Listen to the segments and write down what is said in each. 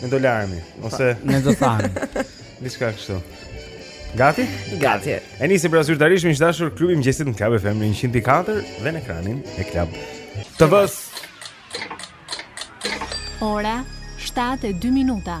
Ne do laremi ose ne do thanë diçka kështu. Gati? Gati. E nisi pra zyrtarisht miq të dashur klubi i mëngjesit në Club FM në 100.4 dhe në ekranin e Club TV. Ora 7:02 minuta.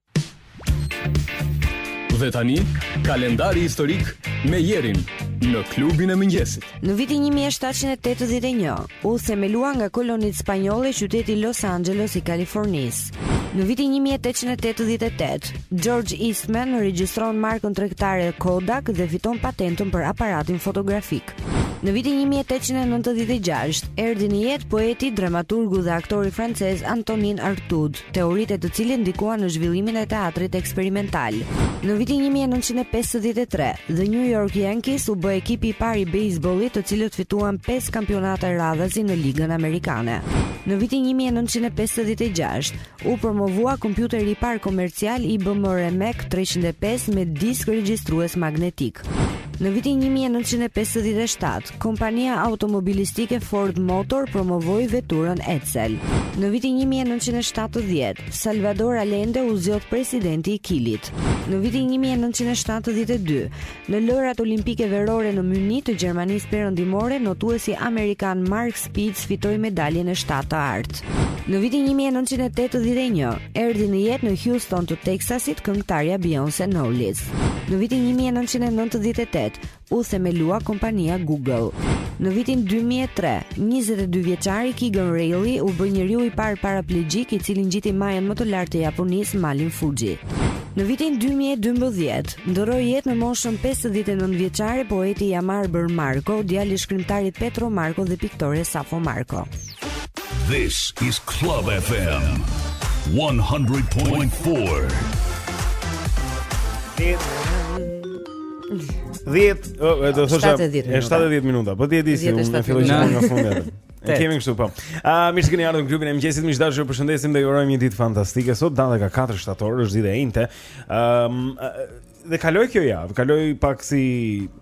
Dhe tani, kalendari historik me Jerin në klubin e mëngjesit. Në vitin 1781, u themelua nga kolonitë spanjolle qyteti Los Angeles i Kalifornisë. Në vitin 1888, George Eastman regjistron markën tregtare Kodak dhe fiton patentën për aparatin fotografik. Në vitin 1896, erdhi në jetë poeti, dramaturgu dhe aktori francez Antonin Artaud. teoritë e të cilit ndikuan në zhvillimin e teatrit eksperimental. Në vitin 1953, The New York Yankees u bë ekipi i parë i bejsbollit, të cilët fituan 5 kampionate radhazi në Ligën Amerikane. Në vitin 1956, u promovua kompjuteri i parë komercial IBM RAMAC 305 me disk regjistrues magnetik. Në vitin 1957, Kompania automobilistike Ford Motor promovoi veturën Edsel. Në vitin 1970, Salvador Allende u zgjodh presidenti i Kilit. Në vitin 1972, në Lojërat Olimpike Verore në Mynih të Gjermanisë Perëndimore, notuesi amerikan Mark Spitz fitoi medaljen e 7 të artë. Në vitin 1981, erdhi në jetë në Houston të Teksasit këngëtarja Beyoncé Knowles. Në vitin 1998, u themelua kompania Google. Në vitin dy mijë e tre, njëzet e dy vjeçari Keegan Reilly u bë njeriu i parë paraplegjik i cili ngjiti majën më të lartë të Japonisë, Malin Fuji. Në vitin dy mijë e dymbëdhjetë, ndërroi jetë në moshën pesëdhjetë e nëntë vjeçare poeti Jamarbër Marko, djali i shkrimtarit Petro Marko dhe piktores Safo Marko. This is Club FM 100.4. 10, do thosha 70 minuta. Po ti e di si unë filloj të nga fundi. Ne kemi kështu po. A mirë se keni ardhur në klubin e mëngjesit. Miq të dashur, ju përshëndesim dhe ju urojmë një ditë fantastike. Sot data ka 4 shtator, është ditë e enjte. Ëm dhe kaloi kjo javë, kaloi pak si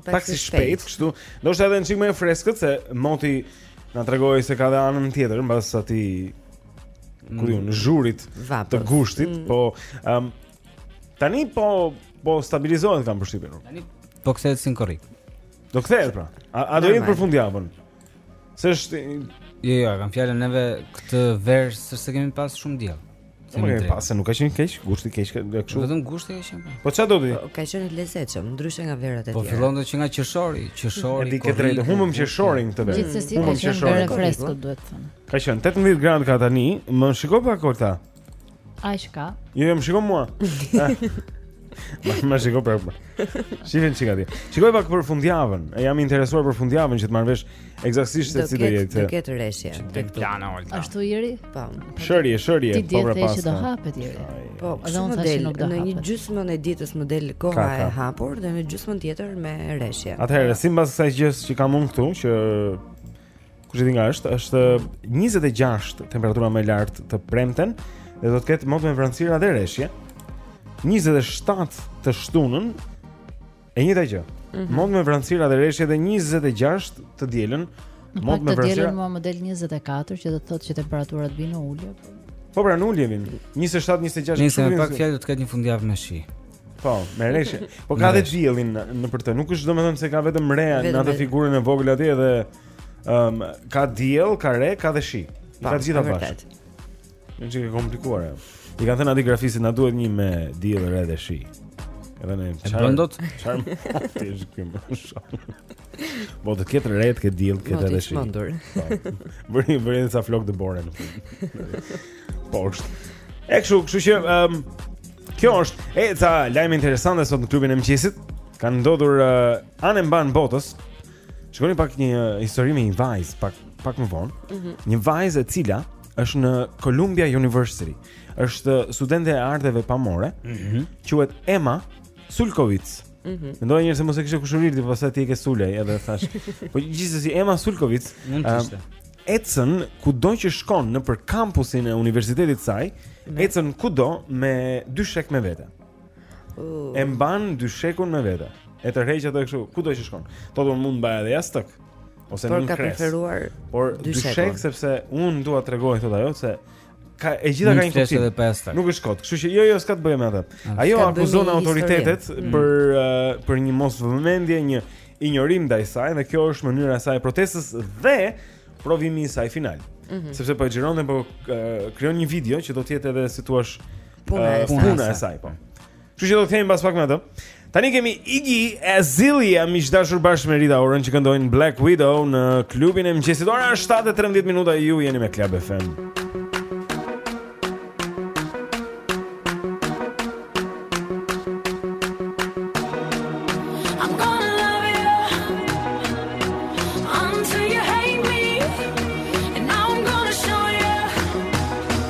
pak si shpejt kështu. Ndoshta edhe një çik më e freskët se moti na tregoi se ka dhe anën tjetër mbas atij ku diun mm. zhurit të gushtit, mm. po ëm Tani po po stabilizohet kam përshtypjen. Tani po kthehet si në korrik. Do kthehet pra. A, a do jetë për fundjavën? Se është Jo, jo, kam fjalën neve këtë verë se s'kemi pas shumë diell. Se më pas se nuk ka qenë keq, gushti keq ka kështu. Vetëm gushti ka qenë. Po çfarë do ti? Po, ka qenë lezetshëm, ndryshe nga verat e tjera. Po fillonte që nga qershori, qershori. E di ke drejtë, humbëm qershorin këtë verë. Gjithsesi ka qenë verë e freskët duhet thënë. Ka qenë 18 gradë ka tani, më shikoj pa kolta. A i shka? Jo, jo, më shikon mua. Më shikon pra pra. Shifin që ka ti. Shikoj pak për fundjavën. E jam interesuar për fundjavën që të marr vesh ekzaktësisht se si do jetë. Do ketë reshje. Që të plana olë. Ashtu jeri? Po. Shërje, shërje. Ti the që do hapet jeri. Po, kështu më del, në një gjysmën e ditës më del koha e hapur dhe në gjysmën tjetër me reshje. Atëherë, simbas kësaj gjësë që kam unë këtu, që Kush e di nga është? Është 26 temperatura më e lartë të premten dhe do të ketë mot me vranësira dhe reshje. 27 të shtunën e njëjta gjë. Mm -hmm. Mot me vranësira dhe reshje dhe 26 të dielën. Mot me vranësira. Të dielën më del 24 që do të thotë që temperaturat vijnë në ulje. Po pra në ulje vijnë. 27 26. Pra me pak fjalë do të ketë një fundjavë me shi. Po, me reshje. Po ka dhe diellin nëpër të. Nuk është domethënë se ka vetëm reja në atë figurën e vogël atje dhe Ëm, um, ka diell, ka re, ka dhe shi. Ka të gjitha bashkë. Është çikë e komplikuar ajo. I kanë thënë aty grafistit na duhet një me diell, re dhe shi. Edhe një çfarë? Bën dot? Çfarë? Ti je këtu më shumë. Po të ketë re, të ketë diell, ketë edhe shi. Po. Bëri bëri ca flokë dëbore në fund. Poshtë. E kështu, kështu që ëm um, kjo është e ca lajme interesante sot në klubin e mëngjesit. Kanë ndodhur uh, anembanë botës. Shikoni pak një uh, histori me një vajzë pak pak më vonë. Mm -hmm. Një vajzë e cila është në Columbia University. Është studente e arteve pamore. Mm -hmm. Quhet Emma Sulkowicz. Mm -hmm. Mendova njëherë se mos e kishe kushërirë ti pastaj ti e ke Sulejmani thashë. po gjithsesi Emma Sulkowicz mund të ishte. Ecën kudo që shkon nëpër kampusin e universitetit të saj, ecën kudo me dyshek me vete. E mban dyshekun me vete. E tërheq atë kështu, kudo që shkon. Thotë unë mund të mbaja edhe jastëk. Ose nuk ka preferuar. Por dyshek sepse unë dua të tregoj thotë ajo se ka e gjitha ka një kuptim. Nuk është kot. Kështu që jo jo s'ka të bëjë me atë. Ajo akuzon autoritetet mm. për eh, për një mosvëmendje, një injorim ndaj saj dhe kjo është mënyra e saj e protestës dhe provimi i saj final. Mm -hmm. Sepse po e xhiron dhe po eh, krijon një video që do të jetë edhe si thua Puna e saj. Puna e saj, po. Kështu që do të kemi pas pak me atë. Tani kemi Iggy Azalea me dashur bashkë me Rita Ora që këndojnë Black Widow në klubin e mëngjesit. Ora është 7:13 minuta e ju jeni me Club FM.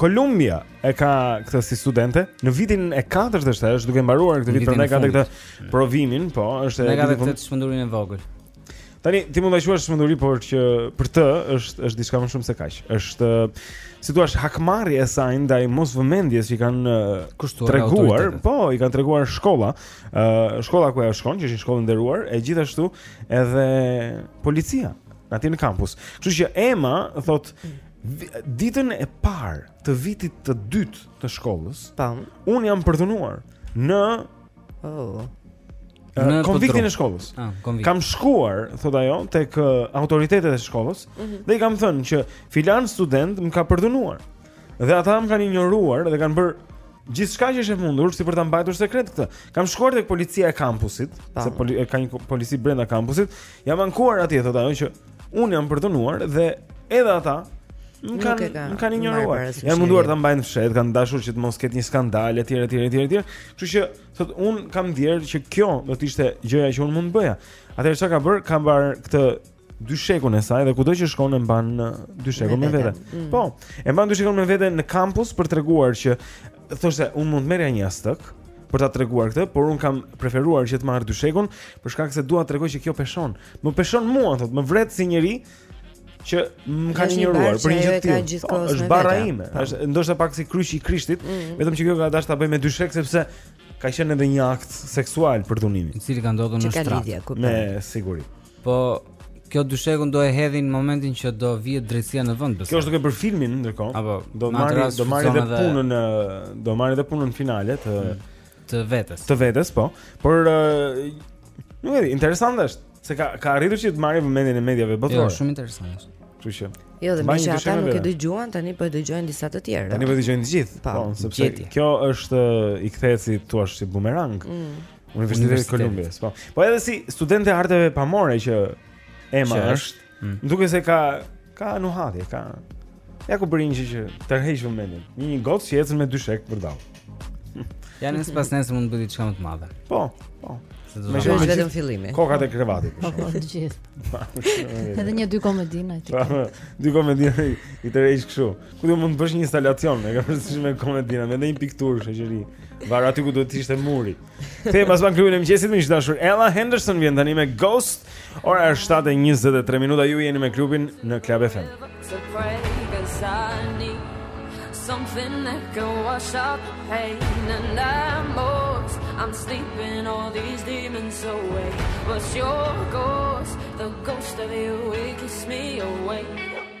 Kolumbia e ka këtë si studente në vitin e katërt është ajo, është duke mbaruar këtë vit prandaj ka këtë provimin, po, është e ka këtë çmendurin e vogël. Tani ti mund ta quash çmenduri, por që për të është është diçka më shumë se kaq. Është si thua, hakmarrja e saj ndaj mos vëmendjes që kanë treguar, po, i kanë treguar shkolla, ë uh, shkolla ku ajo shkon, që është shkollë e nderuar, e gjithashtu edhe policia aty në kampus. Kështu që Emma thot Ditën e parë të vitit të dytë të shkollës, tam, un jam përdhunuar në oh. Në konviktin e shkollës. Ah, konvikt. Kam shkuar, thot ajo, tek autoritetet e shkollës mm -hmm. dhe i kam thënë që filan student më ka përdhunuar. Dhe ata më kanë injoruar dhe kanë bërë gjithçka që ishte e mundur si për ta mbajtur sekret këtë. Kam shkuar tek policia e kampusit, se poli, ka një polici brenda kampusit. Jam ankuar atje thotë ajo që Unë jam përdhunuar dhe edhe ata më kanë më kanë injoruar. Janë munduar ta mbajnë fsheht, kanë dashur që të mos ketë një skandal etj etj etj etj. Kështu që thot un kam ndjerë që kjo do të ishte gjëja që un mund të bëja. Atëherë çka ka bër, ka marrë këtë dyshekun e saj dhe kudo që shkon e mban dyshekun me vete. Mm. Po, e mban dyshekun me vete në kampus për t'treguar që Thotë se, unë mund të merrja një jastëk për ta treguar këtë, por un kam preferuar që të marr dyshekun për shkak se dua të tregoj që kjo peshon. Më peshon mua, thotë, më vret si njeri që më kanë injoruar për një gjë të tillë. Po, është barra ime, po. është ndoshta pak si kryqi i Krishtit, mm. vetëm që kjo ka dashur ta bëj me dyshek sepse ka qenë edhe një akt seksual përdhunimi, i cili ka ndodhur në shtrat. Me siguri. Po kjo dyshekun do e hedhi në momentin që do vihet drejtësia në vend. Kjo është duke bër filmin ndërkohë. Apo do marrë do marrë edhe punën do marrë edhe punën finale të mm. të vetes. Të vetes po. Por nuk e di, interesante është se ka ka arritur që të marrë vëmendjen e mediave botërore. Jo, shumë interesante është. Kështu që. Jo, dhe meqë ata nuk e dëgjuan, tani po e dëgjojnë disa të tjerë. Tani po e dëgjojnë të gjithë. Po, po sepse kjo është i kthehet si thua si bumerang. Mm. Universitetit të Kolumbias. Po. Po edhe si studente e arteve pamore që Emma që është, mm. duket se ka ka nuhatje, ka Ja ku bërin që të tërheqë vëmendjen. Një një gocë që ecën me dyshek vërdallë. Ja nëse pasnesër mund të bëhet diçka më e madhe. Po, po. Me shumë vetë në fillim. Kokat e krevatit. Po, po, të gjithë. Edhe një dy komedina që. Pra, dy komedina i tërheq kështu. Ku do mund të bësh një instalacion, e ke me komodina, me ndonjë pikturë shoqëri. Vare aty ku duhet të ishte muri. Kthehemi pas pak në klubin e mëngjesit miq të dashur Ella Henderson vjen tani me Ghost. Ora është 7:23 minuta, ju jeni me klubin në Club FM. Something that can wash out the pain and at most I'm sleeping all these demons away But your ghost, The ghost of you, it keeps me awake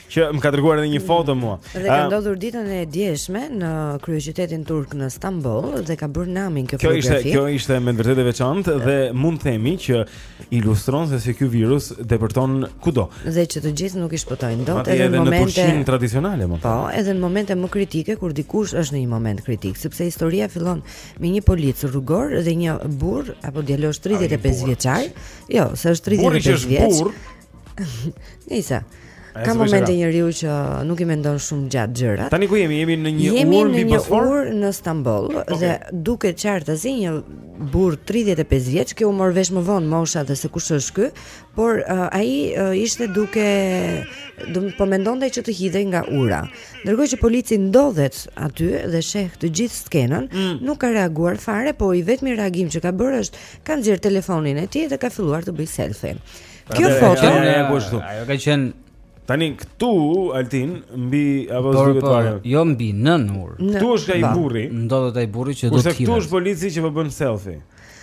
që më ka dërguar edhe një foto mua. Dhe ka ndodhur ditën e djeshme në kryeqytetin turk në Stamboll dhe ka bërë namin kjo fotografi. Kjo ishte kjo ishte me të vërtetë e veçantë dhe mund të themi që ilustron se si ky virus depërton kudo. Dhe që të gjithë nuk i shpëtojnë dot edhe në momente në tradicionale mund. Po, edhe në momente më kritike kur dikush është në një moment kritik, sepse historia fillon me një polic rrugor dhe një burrë apo djalosh 35 vjeçar. Jo, se është 35 vjeç. Nisa. Ka momente njeriu që nuk i mendon shumë gjatë gjërat. Tani ku jemi? Jemi në një jemi urën mbi Bosfor. Jemi në një urë në Stamboll okay. dhe duket qartë se një burrë 35 vjeç që u mor vesh më vonë mosha dhe se kush është ky, por uh, ai uh, ishte duke do të po mendonte që të hidhej nga ura. Ndërkohë që polici ndodhet aty dhe sheh të gjithë skenën, mm. nuk ka reaguar fare, por i vetmi reagim që ka bërë është ka nxjerrë telefonin e tij dhe ka filluar të bëjë selfie. Kjo foto ajo po ashtu. Ajo ka qenë Tani këtu Altin mbi apo duhet të parë. Jo mbi nën urë. Këtu është ai burri. Ndodhet ai burri që do të hidhet. Kurse këtu është polici që po bën selfie.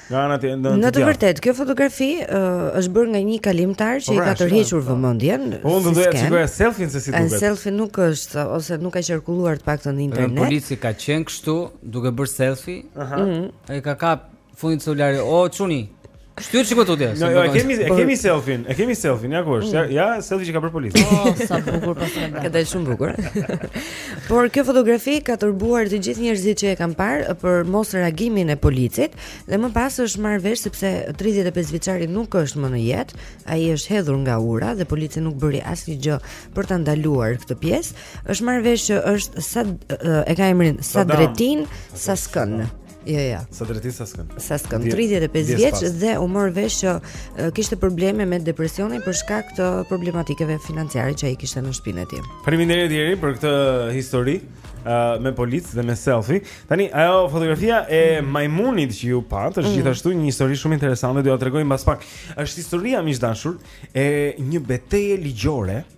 Nga ana tjetër ndonjë. Në të vërtetë, kjo fotografi uh, është bërë nga një kalimtar që po, i ka tërhequr po. vëmendjen. Po unë doja të shikoj selfin se si duket. Ai selfie nuk është ose nuk ka qarkulluar të paktën në internet. Ai polici ka qenë kështu, duke bërë selfie. Ëh. Ai ka kapur fundin e celularit. O çuni. Shtyr çiko tutje. Jo, jo, e kemi e kemi selfin, e kemi selfin, ja ku është. Ja, ja selfi që ka bërë polici. Oh, sa bukur paska dalë. Ka dalë shumë bukur. Por kjo fotografi ka tërbuar të gjithë njerëzit që e kanë parë për mosreagimin e policit dhe më pas është marrë vesh sepse 35 vjeçari nuk është më në jetë, ai është hedhur nga ura dhe polici nuk bëri asnjë gjë për ta ndaluar këtë pjesë. Është marrë vesh që është sa e ka emrin Sadretin Saskën. Jo, jo. Sadretin Saskën. Saskën. 35 vjeç dhe u mor vesh që kishte probleme me depresionin për shkak të problematikeve financiare që ai kishte në shtëpinë e tij. Faleminderit Jeri për këtë histori uh, me policë dhe me selfie. Tani ajo fotografia e majmunit që ju patë është mm. gjithashtu një histori shumë interesante, do jua tregoj mbas pak. Është historia miq të dashur e një beteje ligjore. Mm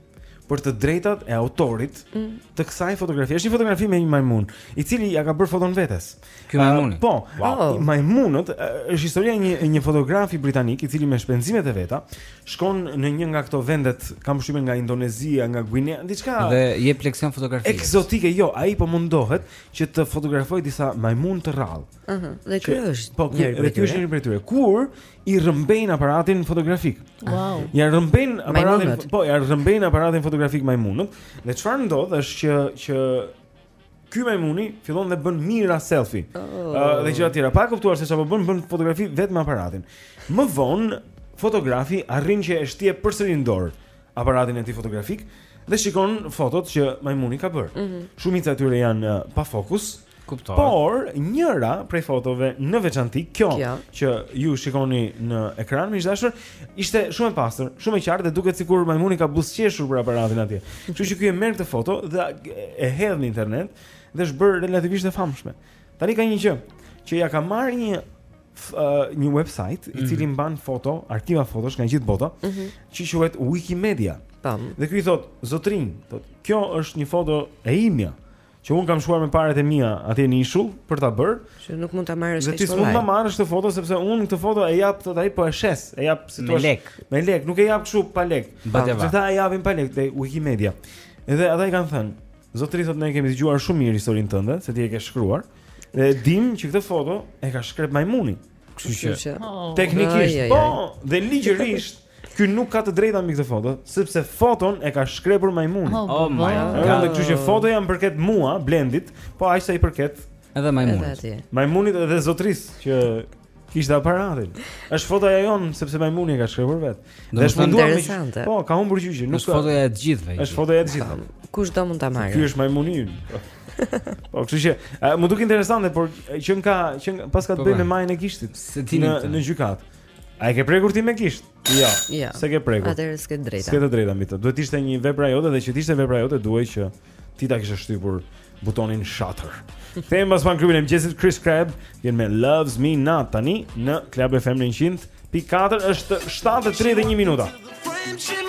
për të drejtat e autorit mm. të kësaj fotografie. Është një fotografi me një majmun, i cili ja ka bërë foton vetes. Ky majmun. Uh, po, wow. uh, majmunët uh, është historia e një një fotografi britanik i cili me shpenzimet e veta shkon në një nga këto vendet, kam përshtypjen nga Indonezia, nga Guinea, diçka. Dhe jep leksion fotografie. Ekzotike, jo, ai po mundohet që të fotografojë disa majmunë të rrallë. Ëh, uh -huh. dhe ky është. Po, ky është një prej tyre. Kur i rrëmbejnë aparatin fotografik. Wow. Ja rrëmbejnë aparatin, majmunët. po, ja rrëmbejnë aparatin fotografik majmunët. Dhe çfarë ndodh është që që ky majmuni fillon dhe bën mijëra selfie. Oh. Uh, dhe gjëra të tjera. Pa kuptuar se çfarë po bën, bën fotografi vetëm me aparatin. Më vonë fotografi arrin që e shtie përsëri në dorë aparatin e tij fotografik dhe shikon fotot që majmuni ka bërë. Mm -hmm. Shumica e tyre janë uh, pa fokus. Kuptoj. Por njëra prej fotove në veçanti kjo, kjo. që ju shikoni në ekran miq të dashur, ishte shumë e pastër, shumë e qartë dhe duket sikur majmuni ka buzëqeshur për aparatin atje. Kështu që ky e merr këtë foto dhe e hedh në internet dhe është bërë relativisht e famshme. Tani ka një gjë që ja ka marrë një uh, një website mm -hmm. i cili mhm. mban foto, arkiva fotosh nga gjithë bota, mm -hmm. që quhet Wikimedia. Tam. Dhe ky i thot, "Zotri, thot, kjo është një foto e imja." Që un kam shkuar me paret e mia atje në ishull për ta bër. Që nuk mund ta marrësh këtë foto. Dhe ti s'mund ta marrësh këtë foto sepse un këtë foto e jap thotë ai po e shes, e jap si thua. Me lek. Me lek, nuk e jap kështu pa lek. Sepse ata e japin pa lek te Wikimedia. Edhe ata i kanë thënë, zotëri thotë ne kemi dëgjuar shumë mirë historinë tënde, se ti e ke shkruar. Dhe dim që këtë foto e ka shkrep majmuni. Kështu që teknikisht, po, dhe ligjërisht Ky nuk ka të drejta mbi këtë foto, sepse foton e ka shkrepur majmuni. Oh, oh my god. Kështu që fotoja më përket mua, Blendit, po aq sa i përket edhe majmunit. Majmunit edhe zotris që kishte aparatin. Është fotoja jon sepse majmuni e ka shkrepur vet. Dhe është munduar me Po, ka humbur gjyqin, ku është fotoja e të gjithëve. Është fotoja e të gjithëve. Kush do mund ta marrë. Ky është majmuni ynë. Po, kështu që më duk interesante, por që ka që paska të bëjë me majën e gishtit në në gjykatë. A e ke prekur ti me gisht? Jo. Jo. S'e ke prekur. Atëherë s'ke drejta. S'ke të drejta mbi të. Duhet të ishte një vepra jote dhe që të ishte vepra jote duhej që ti ta kishe shtypur butonin shutter. Them pas pak klubin e mëngjesit Kris Kross, vjen me Loves Me Not tani në Club FM 100.4 është 7:31 minuta. Friendship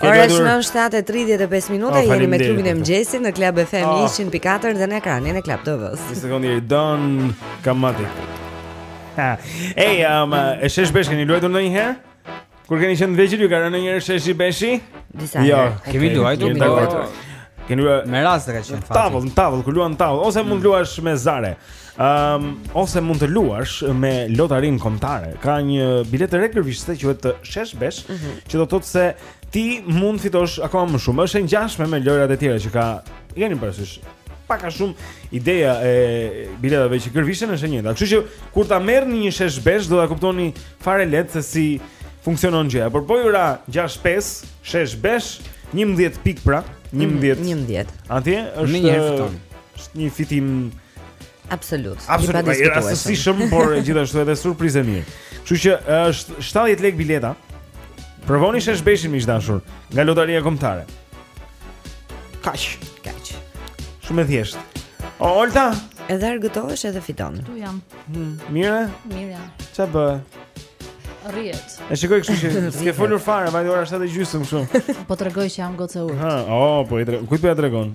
Ora është 7:35 minuta oh, jemi me klubin e mëngjesit në Club FM 104 dhe në ekranin e Club TV. Një sekondë i don kamati. Ej, um, e shesh besh keni luajtur ndonjëherë? Kur keni qenë të vegjël ju ka rënë ndonjëherë shesh i beshi? Disa. Jo, kemi luajtur me tavull. Keni luajtur me rast të ka qenë fat. Tavull, në tavull, kur luan tavull ose mund të luash me zare. Um, ose mund të luash me lotarinë kombëtare. Ka një biletë të re gërvishëse që quhet Shesh Besh, mm -hmm. që do të thotë se ti mund fitosh akoma më shumë. Është e ngjashme me lojërat e tjera që ka, i keni parasysh. Pak a shumë ideja e biletave që gërvishen është e njëjta. Kështu që kur ta merrni një Shesh Besh do ta kuptoni fare lehtë se si funksionon gjëja. Por po ju ra 6-5 Shesh Besh 11 pikë pra, 11. 11. Atje është një fitim. Është një fitim Absolut. Absolut. Pa diskutuar. Është si shumë, por gjithashtu edhe surprizë e mirë. Kështu që është 70 lekë bileta. Provoni shesh beshin miq të dashur nga lotaria kombëtare. Kaq? Kaq? Shumë e thjeshtë. O Olta, edhe argëtohesh edhe fiton. Këtu jam. Hmm. Mirë? Mirë. Ç'a bë? Rrihet. E shikoj kështu që s'ke folur fare, vajte ora 7:30 kështu. Po tregoj që jam gocë e urtë. Ha, oh, po i tregoj. Kujt po ja tregon?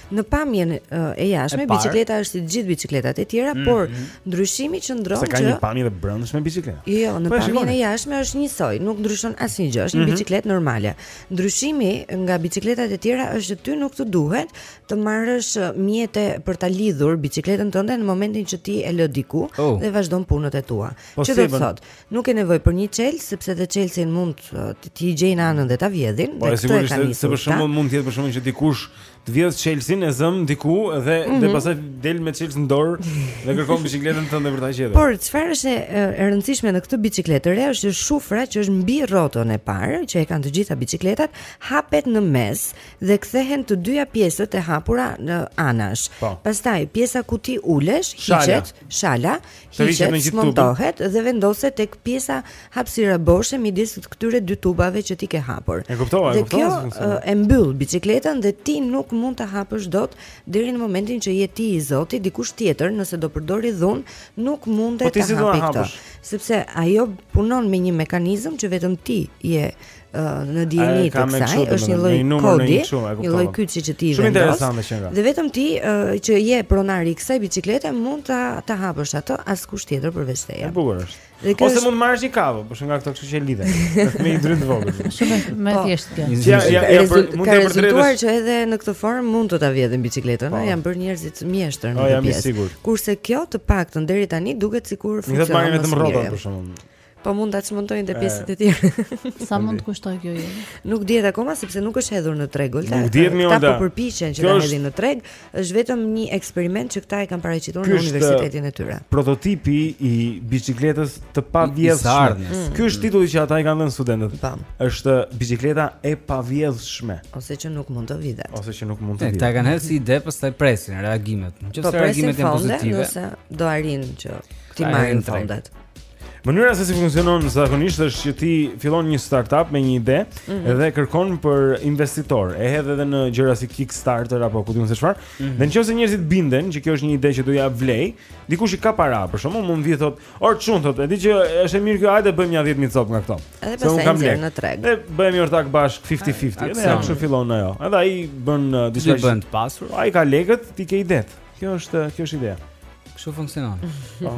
Në pamjen e jashtme biçikleta është si të gjitha biçikletat e tjera, mm -hmm. por mhm. ndryshimi qëndron që Se ka një pamje të brendshme biçikleta. Jo, në po pamjen e jashtme është njësoj, nuk ndryshon asnjë gjë, është mm -hmm. një mhm. biçikletë normale. Ndryshimi nga biçikletat e tjera është që ty nuk të duhet të marrësh mjete për ta lidhur biçikletën tënde në momentin që ti e lë diku oh. dhe vazhdon punët e tua. Po që do të thotë, nuk ke nevojë për një çelës sepse te çelësi mund të t'i gjejnë anën dhe ta vjedhin. Po sigurisht, se për shembull mund të jetë për shembull që dikush Të vjedh çelësin e zëmë diku dhe mm -hmm. dhe mhm. pastaj del me çelës në dorë dhe kërkon biçikletën tënde për ta gjetur. Por çfarë është e rëndësishme në këtë biçikletë të re është që shufra që është mbi rrotën e parë, që e kanë të gjitha biçikletat, hapet në mes dhe kthehen të dyja pjesët e hapura në anash. Po. Pastaj pjesa ku ti ulesh, hiqet, shala, Hiqet, zmontohet dhe vendoset tek pjesa hapësira boshe midis këtyre dy tubave që ti ke hapur. E kuptova, e kuptova. Dhe kjo e mbyll biçikletën dhe ti nuk mund ta hapësh dot deri në momentin që je ti i zoti, dikush tjetër nëse do përdori dhunë, nuk mundet po ta hapi këtë. Sepse ajo punon me një mekanizëm që vetëm ti je në dijeni të kësaj, është një lloj kodi, një lloj kyçi që ti vendos. Shumë interesante që nga. Dhe vetëm ti uh, që je pronari i kësaj biciklete mund ta ta hapësh atë askush tjetër përveç teje. Po bukur është. Dhe kjo Ose është... mund marrësh një kavo, por ç'nga këto kështu që lidhen. Me një dryt të vogël. Shumë më e po. thjeshtë kjo. Jo, jo, jo, por, mund të vërtetë. që edhe në këtë formë mund të ta vjedhin bicikletën, po. janë bërë njerëzit mjeshtër në këtë pjesë. Kurse kjo të paktën deri tani duket sikur funksionon. Nuk vetëm rrotat për shkakun. Po mund ta çmontojnë dhe pjesët e tjera. Sa mund të kushtojë kjo jeri? Nuk dihet akoma sepse nuk është hedhur në treg Olta. Nuk dihet, Olta. Po përpiqen që ta hedhin në treg, është vetëm një eksperiment që këta e kanë paraqitur në universitetin e tyre. Prototipi i biçikletës të pavjedhshme. Mm. Ky është titulli që ata i kanë dhënë studentët. Po. Është biçikleta e pavjedhshme. Ose që nuk mund të vidhet. Ose që nuk mund të vidhet. Ata kanë hedhur si ide pastaj presin reagimet. Nëse po, reagimet janë pozitive, nëse do arrijnë që t'i marrin fondet. Mënyra se si funksionon zakonisht është që ti fillon një startup me një ide mm -hmm. dhe kërkon për investitor. E hedh edhe në gjëra si Kickstarter apo ku di unë se çfarë. Mm -hmm. Dhe nëse njerëzit binden që kjo është një ide që do ia vlejë, dikush i ka para, për shembull mund vi thotë, "Or çun thotë, e di që është e mirë kjo, hajde bëjmë një 10000 copë nga këto." Edhe pse unë kam lek në treg. Ne bëhemi ortakë bashkë 50-50. Edhe ajo kështu fillon ajo. Edhe ai bën uh, diçka që të bën të pasur. Ai ka lekët, ti ke idetë. Kjo është, kjo është ideja. Kështu funksionon. Po.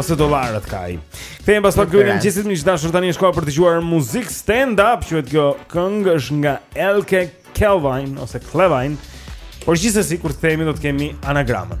Ose dollarët ka ai. Kthehemi pas pak gjithsesi miq të dashur tani është koha për të dëgjuar muzik stand up, quhet kjo këngë është nga Elke Kelvin ose Klevin. Por gjithsesi kur kthehemi do të kemi anagramën.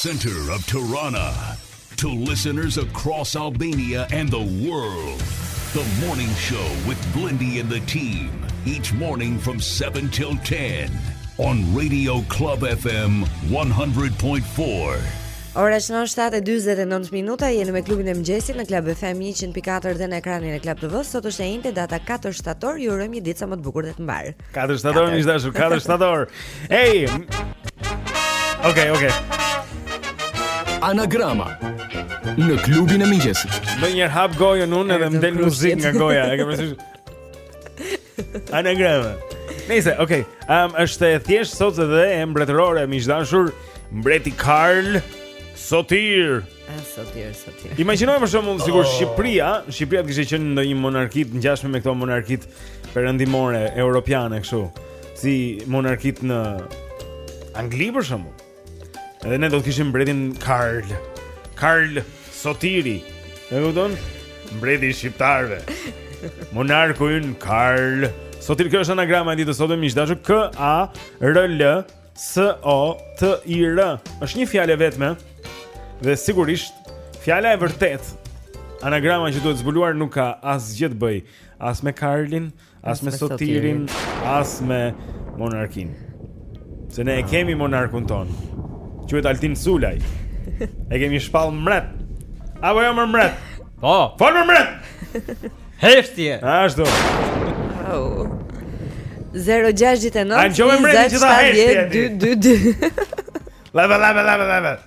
center of Tirana to listeners across Albania and the world. The morning show with Blindy and the team each morning from 7 till 10 on Radio Club FM 100.4. Ora është 7:49 minuta, jemi me klubin e mëngjesit në Club FM 100.4 dhe në ekranin e Club TV. Sot është e enjte data 4 shtator, ju urojmë një ditë sa më të bukur dhe të mbarë. 4 shtator, miq të dashur, 4 shtator. Ej. Okej, okej. Anagrama në klubin e mëngjesit. Unë hap gojën unë edhe më del muzikë nga goja, e ke parasysh? Anagrama. Nice, okay. Ëm um, është e thjeshtë sot edhe mbretërore miq të dashur Mbreti Karl Sotir. Sotir, Sotir. Imagjinojmë për shembull sikur oh. Shqipëria, Shqipëria të kishte qenë ndonjë monarki e ngjashme me këto monarkitë perëndimore europiane kështu, si monarkitë në Angli për shembull. Edhe ne do të kishim mbretin Karl. Karl Sotiri. E kupton? Mbreti i shqiptarëve. Monarku ynë Karl Sotiri. Kjo është anagrama e ditës së sotme, miq të dashur. K A R L S O T I R. Është një fjalë e vetme. Dhe sigurisht, fjala e vërtetë Anagrama që duhet zbuluar nuk ka asgjë të bëjë as me Karlin, As me Sotirin, as me monarkinë. Se ne e ah. kemi monarkun tonë. Quhet Altin Sulaj. E kemi shpall mret. Apo jo më mret. Po, fol më mret. Hefti. Ashtu. Au. 069 20 70 222 Leve, leve, leve, leve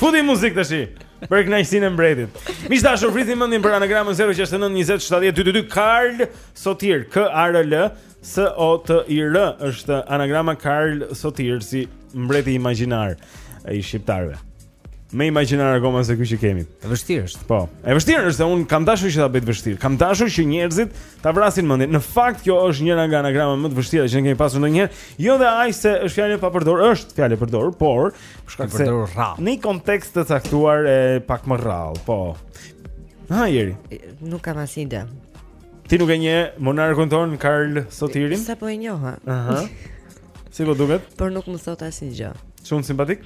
Fut ti muzikë tashi Për knaqsinë e mbretit Miq të dashur vrisni mendjen për anagramën 069 20 70 22 Karl Sotir K-A-R-L S-O-T-I-R është anagrama Karl Sotir Si mbreti imagjinar E i shqiptarve Më imagjinar akoma se ky që kemi E vështirë është Po E vështirë është se unë kam dashur që ta bëj të vështirë Kam dashur që njerëzit Ta vrasin mendjen. Në fakt kjo është njëra nga anagramat më të vështira që ne kemi pasur ndonjëherë. Jo dhe aq se është fjalë e papërdor, është fjalë e përdorur, por për shkak se në një kontekst të caktuar e pak më rrallë, po. Hë Jeri. Nuk kam as ide. Ti nuk e njeh monarkun tonë Karl Sotirin? Sapo e njoha. Aha. Si po duket? Por nuk më thotë asnjë gjë. Shumë simpatik?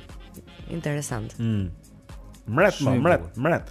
Interesant. Mm. Mbret, mbret, mbret.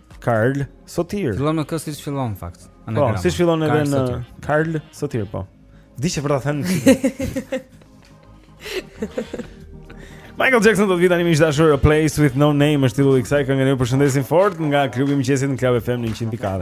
Karl Sotir. Fillon me K siç fillon në fakt. Po, siç fillon edhe në Karl Sotir po. Diçka për të thënë. Michael Jackson do të vijë tani miq të dashur A Place With No Name është titulli i kësaj kënge ne ju përshëndesim fort nga klubi i mëngjesit në Club FM 104.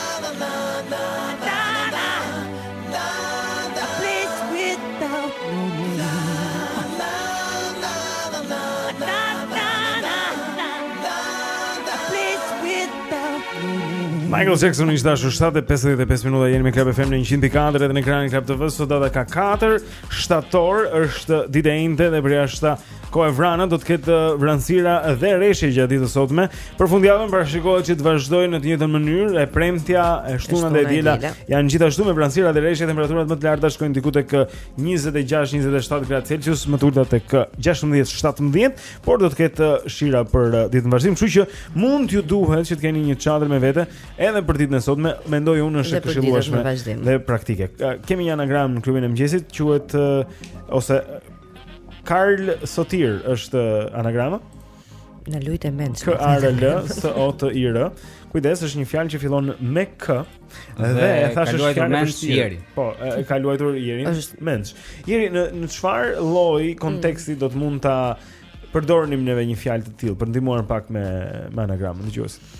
Michael Jackson ishte ashtu 7:55 minuta jeni me Club FM në 104 edhe në ekranin e Club TV sot data ka 4 shtator është ditë e enjte dhe përjashta Kohë e vranët do të ketë uh, vranësira dhe reshje gjatë ditës së sotme. Për fundjavën parashikohet që të vazhdojë në të njëjtën mënyrë, e premtja, e shtuna dhe e diela janë gjithashtu me vranësira dhe reshje temperaturat më të larta shkojnë diku tek 26-27 uh, gradë Celsius, më të ulëta tek 16-17, uh, por do të ketë shira për ditët në vazhdim, kështu që mund t'ju duhet që të keni një çadër me vete edhe për ditën e sotme, mendoj unë është e këshillueshme dhe praktike. Kemi një anagramë në klubin e mëngjesit, quhet ose Karl Sotir është anagrama. Na luajte mendsh. K A R L S O T I R. Kujdes, është një fjalë që fillon me K dhe e thashë është fjalë me Jeri. Po, e ka luajtur Jeri. Është mendsh. Jeri në në çfarë lloj konteksti mm. do të mund ta përdornim neve një fjalë të tillë për të ndihmuar pak me me anagramën dëgjuesit.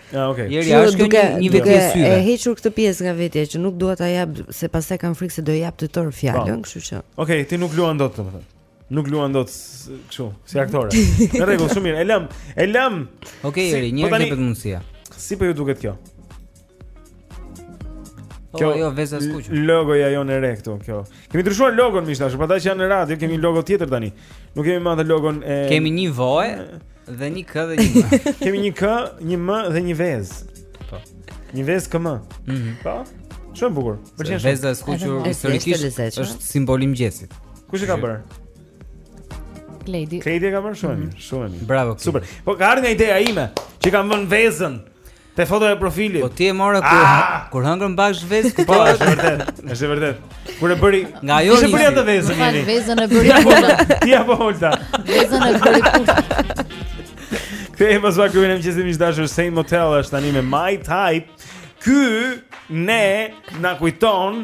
Ja, okay. Jeri, është duke një vetë e syve. E heq këtë pjesë nga vetja që nuk dua ta jap se pastaj kam frikë se do jap të tërë fjalën, po. kështu që. Okej, ti nuk luan dot, domethënë. Nuk luan dot kështu, si aktore. Në rregull, shumë mirë. E lëm. E lëm. Okej, Jeri, një po herë jepet mundësia. Si po ju duket kjo? Po, kjo jo vezë e skuqur. Logoja jonë e re këtu, kjo. Kemi ndryshuar logon miq të dashur, për ata që janë në radio, kemi një logo tjetër tani. Nuk kemi më atë logon e Kemi një voe. Dhe një kë dhe një më. Kemi një kë, një më dhe një vezë. Po. Një vezë kë më. Mhm. Mm po. Shumë bukur. Më pëlqen shumë. Veza e skuqur historikisht është, është simbol i mëngjesit. Kush e ka bërë? Kledi. Kledi e ka bërë shumë, mm -hmm. shumë. Bravo. Kledi. Super. Po ka ardhur nga ideja ime që kam vënë vezën. Te fotoja e profilit. Po ti e more kur ah! kur hëngrën bashkë vezë këtu. Po, është vërtet. Është vërtet. Kur e bëri nga ajo. Ishte bëri atë vezën jeni. Vezën e bëri Holta. Ti apo Holta? Vezën e bëri Holta. Kthehemi pas pakut në mëngjes miq të dashur Saint Motel është tani me My Type. Ky ne na kujton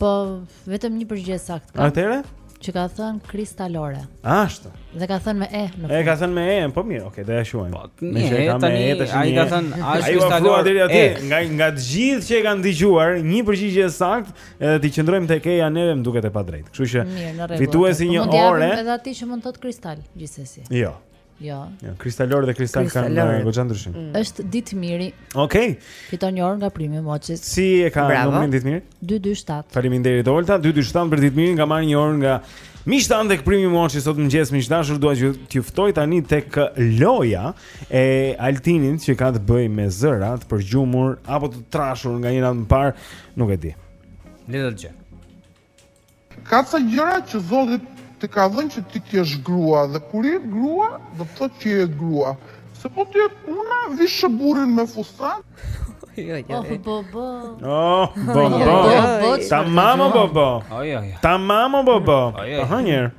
Po vetëm një përgjigje saktë ka. Atëherë? Që ka thënë kristalore. Ashtu. Dhe ka thënë me e në fund. E ka thënë me e, po mirë, okay, do ia shuajmë. Po, me e ka me e tash. Ai ka thënë ashtu kristalore deri aty, nga nga të gjithë që e kanë dëgjuar, një përgjigje saktë, edhe të qëndrojmë tek e-ja neve, më duket e padrejtë. Kështu që fituesi një orë. Mund të japim edhe atij që mund të thotë kristal, gjithsesi. Jo. Jo. Jo, kristalor dhe kristal kanë Kristalor. eh, goxha ndryshim. Mm. Është Ditmiri. Okej. Fiton një orë nga primi Moçit. Si e ka Bravo. numrin Ditmiri? 227. Faleminderit Holta, 227 për Ditmirin, ka marrë një orë nga Mishtan dhe këprimi moçi sot mëngjes miq të dashur dua që t'ju ftoj tani tek loja e Altinit që ka të bëjë me zëra të përgjumur apo të trashur nga njëra më parë, nuk e di. Le ta dëgjojmë. Ka ca gjëra që zoti të ka dhënë që ti të jesh grua dhe kur je grua do të thotë që je grua se po të jetë puna vishe burrin me fustan Jo, jo. Oh, bo, bo. Oh, bo, bo. Ta mamo, bo, bo. Oh, jo, jo. Ta mamo, bo, bo. Oh, jo, jo. Ha njerë.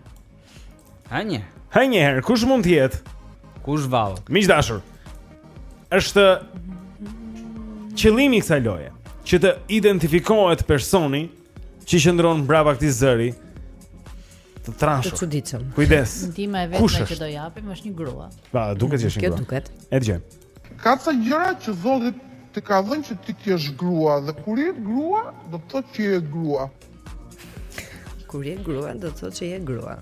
Ha njerë. Ha njerë, kush mund të jetë? Kush vallë? Miq të dashur. Është qëllimi i kësaj loje, që të identifikohet personi, Që qëndron mbrapa këtij zëri? Të trashur. Të çuditshëm. Kujdes. Ndihma e vetme që do japim është një grua. Po, duket që është një grua. Kjo duket. E dëgjojmë. Ka ca gjëra që Zoti të ka dhënë që ti të jesh grua dhe kur je grua, do të thotë që je grua. Kur je grua, do të thotë që je grua.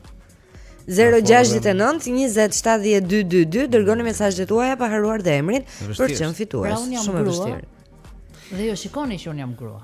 069 20 70 222 dërgoni mesazhet tuaja pa harruar dhe emrin për të qenë fitues. Pra, Shumë e vështirë. Dhe ju shikoni që unë jam grua.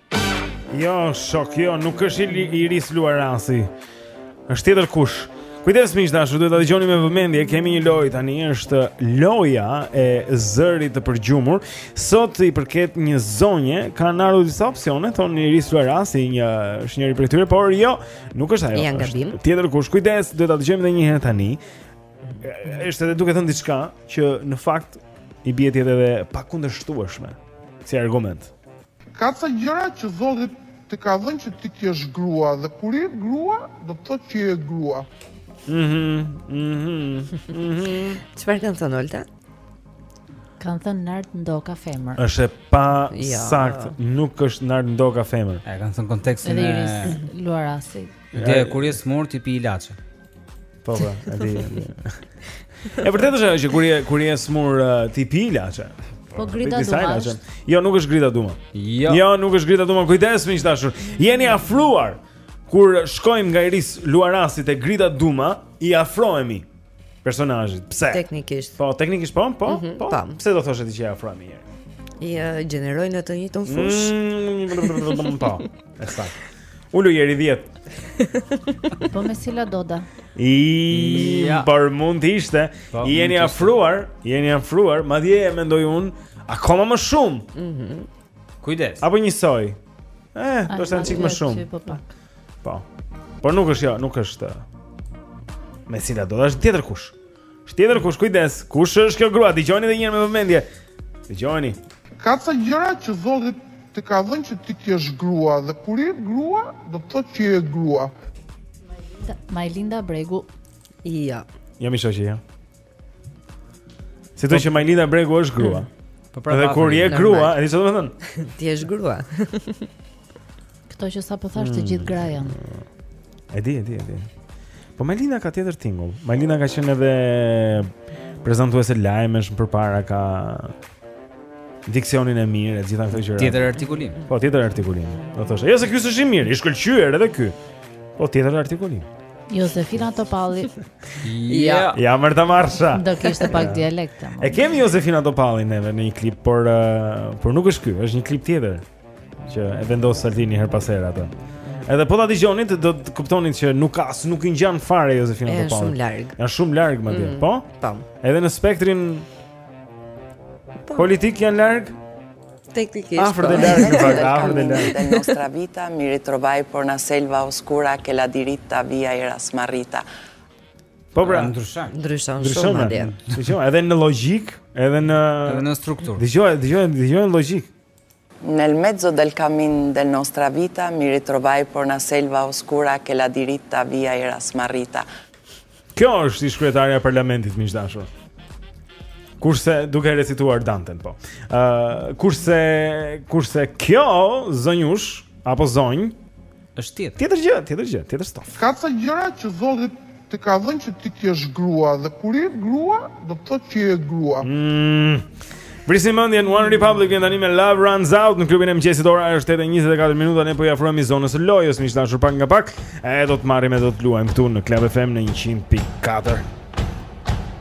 Jo, shok, jo, nuk është Iris Luarasi. Është tjetërkush. Kujdes miq të dashur, duhet ta dëgjoni me vëmendje. Kemi një lojë tani, është loja e zërit të përgjumur. Sot i përket një zonje, kanë ardhur disa opsione, thonë Iris Luarasi, një është njëri prej tyre, por jo, nuk është ajo. Janë gabim. Tjetërkush. Kujdes, duhet ta dëgjojmë edhe një herë tani. Është edhe duke thënë diçka që në fakt i bie të jetë edhe e pakundërshtueshme si argument. Ka ca gjëra që zoti të ka dhënë që ti të jesh grua dhe kur je grua do të thotë që je grua. Mhm. Mhm. Mhm. Çfarë kanë thënë Olta? Kanë thënë Nard Ndoka femër. Është pa ja. Jo. saktë, nuk është Nard Ndoka femër. E kanë thënë kontekstin e Luarasit. Dhe kur je smur ti pi ilaçe. Po, po, e di. E vërtetë është ajo që kur je kur je smur uh, ti pi ilaçe. Po Grida Duma. Jo, nuk është Grida Duma. Jo. jo, nuk është Grida Duma. Kujdes miq të dashur. Jeni afruar. Kur shkojmë nga Iris Luarasi te Grida Duma, i afrohemi personazhit. Pse? Teknikisht. Po, teknikisht po, po, mm -hmm, po. Tam. Pse do thoshe ti që i afrohemi herë? I uh, gjenerojnë atë njëjtën fushë. Mm, po. E saktë. Ulu deri 10. Po Mesila Doda. I ja. por mund të ishte. Po, jeni afruar, jeni afruar, madje e mendoj unë akoma më shumë. Mhm. Mm Kujdes. Apo njësoj. Eh, do të thënë çik më shumë. Po pak. Po. Por nuk është jo, nuk është. Mesila Doda është tjetër kush. Është tjetër kush kujdes, kush është kjo grua? Dëgjoni edhe një herë me vëmendje. Dëgjoni. Ka ca gjëra që Zoti të ka dhënë që ti ti është grua dhe kur je grua, do të thotë që je grua. Majlinda Bregu. Jo. Jam i shoqi, ja. Se thotë që Majlinda Bregu është grua. Po pra. Dhe kur je grua, e di çfarë do të thonë? Ti je grua. Këto që sapo thashë të gjithë gra janë. Hmm. E di, e di, e di. Po Majlinda ka tjetër tingull. Majlinda ka qenë edhe prezantuese lajmesh më parë ka diksionin e mirë e gjitha këto gjëra. Tjetër artikulim. Po tjetër artikulim. Do thoshte, jo se ky s'është i mirë, i shkëlqyer edhe ky. Po tjetër artikulim. Jozefina Topalli. Ja. Ja më ta marrsha. Do kishte pak dialekt. E kemi Jozefina Topallin neve në një klip, por uh, por nuk është ky, është një klip tjetër. Që e vendos Saltin një herë pas herë atë. Edhe po ta dëgjonit do ta kuptonit që nuk ka as nuk i ngjan fare Jozefina Topalli. Është shumë larg. Është shumë larg madje, mm, po? Po. Edhe në spektrin po. politik janë larg. Teknikisht. Afër dhe po. larg, në fakt, afër dhe larg. Në nostra vita mi ritrovai per una selva oscura che la diritta via era smarrita. Po pra, ndryshon. Ndryshon shumë madje. Dëgjoj, edhe në logjikë, edhe në edhe në strukturë. Dëgjoj, dëgjoj, dëgjoj në logjikë. Nel mezzo del cammin di nostra vita mi ritrovai per una selva oscura che la diritta via era smarrita. Kjo është ish-kryetarja e parlamentit miq të dashur. Kurse duke recituar Danten po. Ë uh, kurse kurse kjo zonjushë apo zonjë Është tjetër. Tjetër gjë, tjetër gjë, tjetër stof. Ka ca gjëra që zoti të ka dhënë që ti të jesh grua dhe kur je grua do të thotë që je grua. Mm. Vrisni mendjen One Republic vjen tani me Love Runs Out në klubin e mëngjesit ora është 8:24 minuta ne po i afrohemi zonës së lojës miq të dashur pak nga pak e do të marrim e do të luajmë këtu në Club FM në 100.4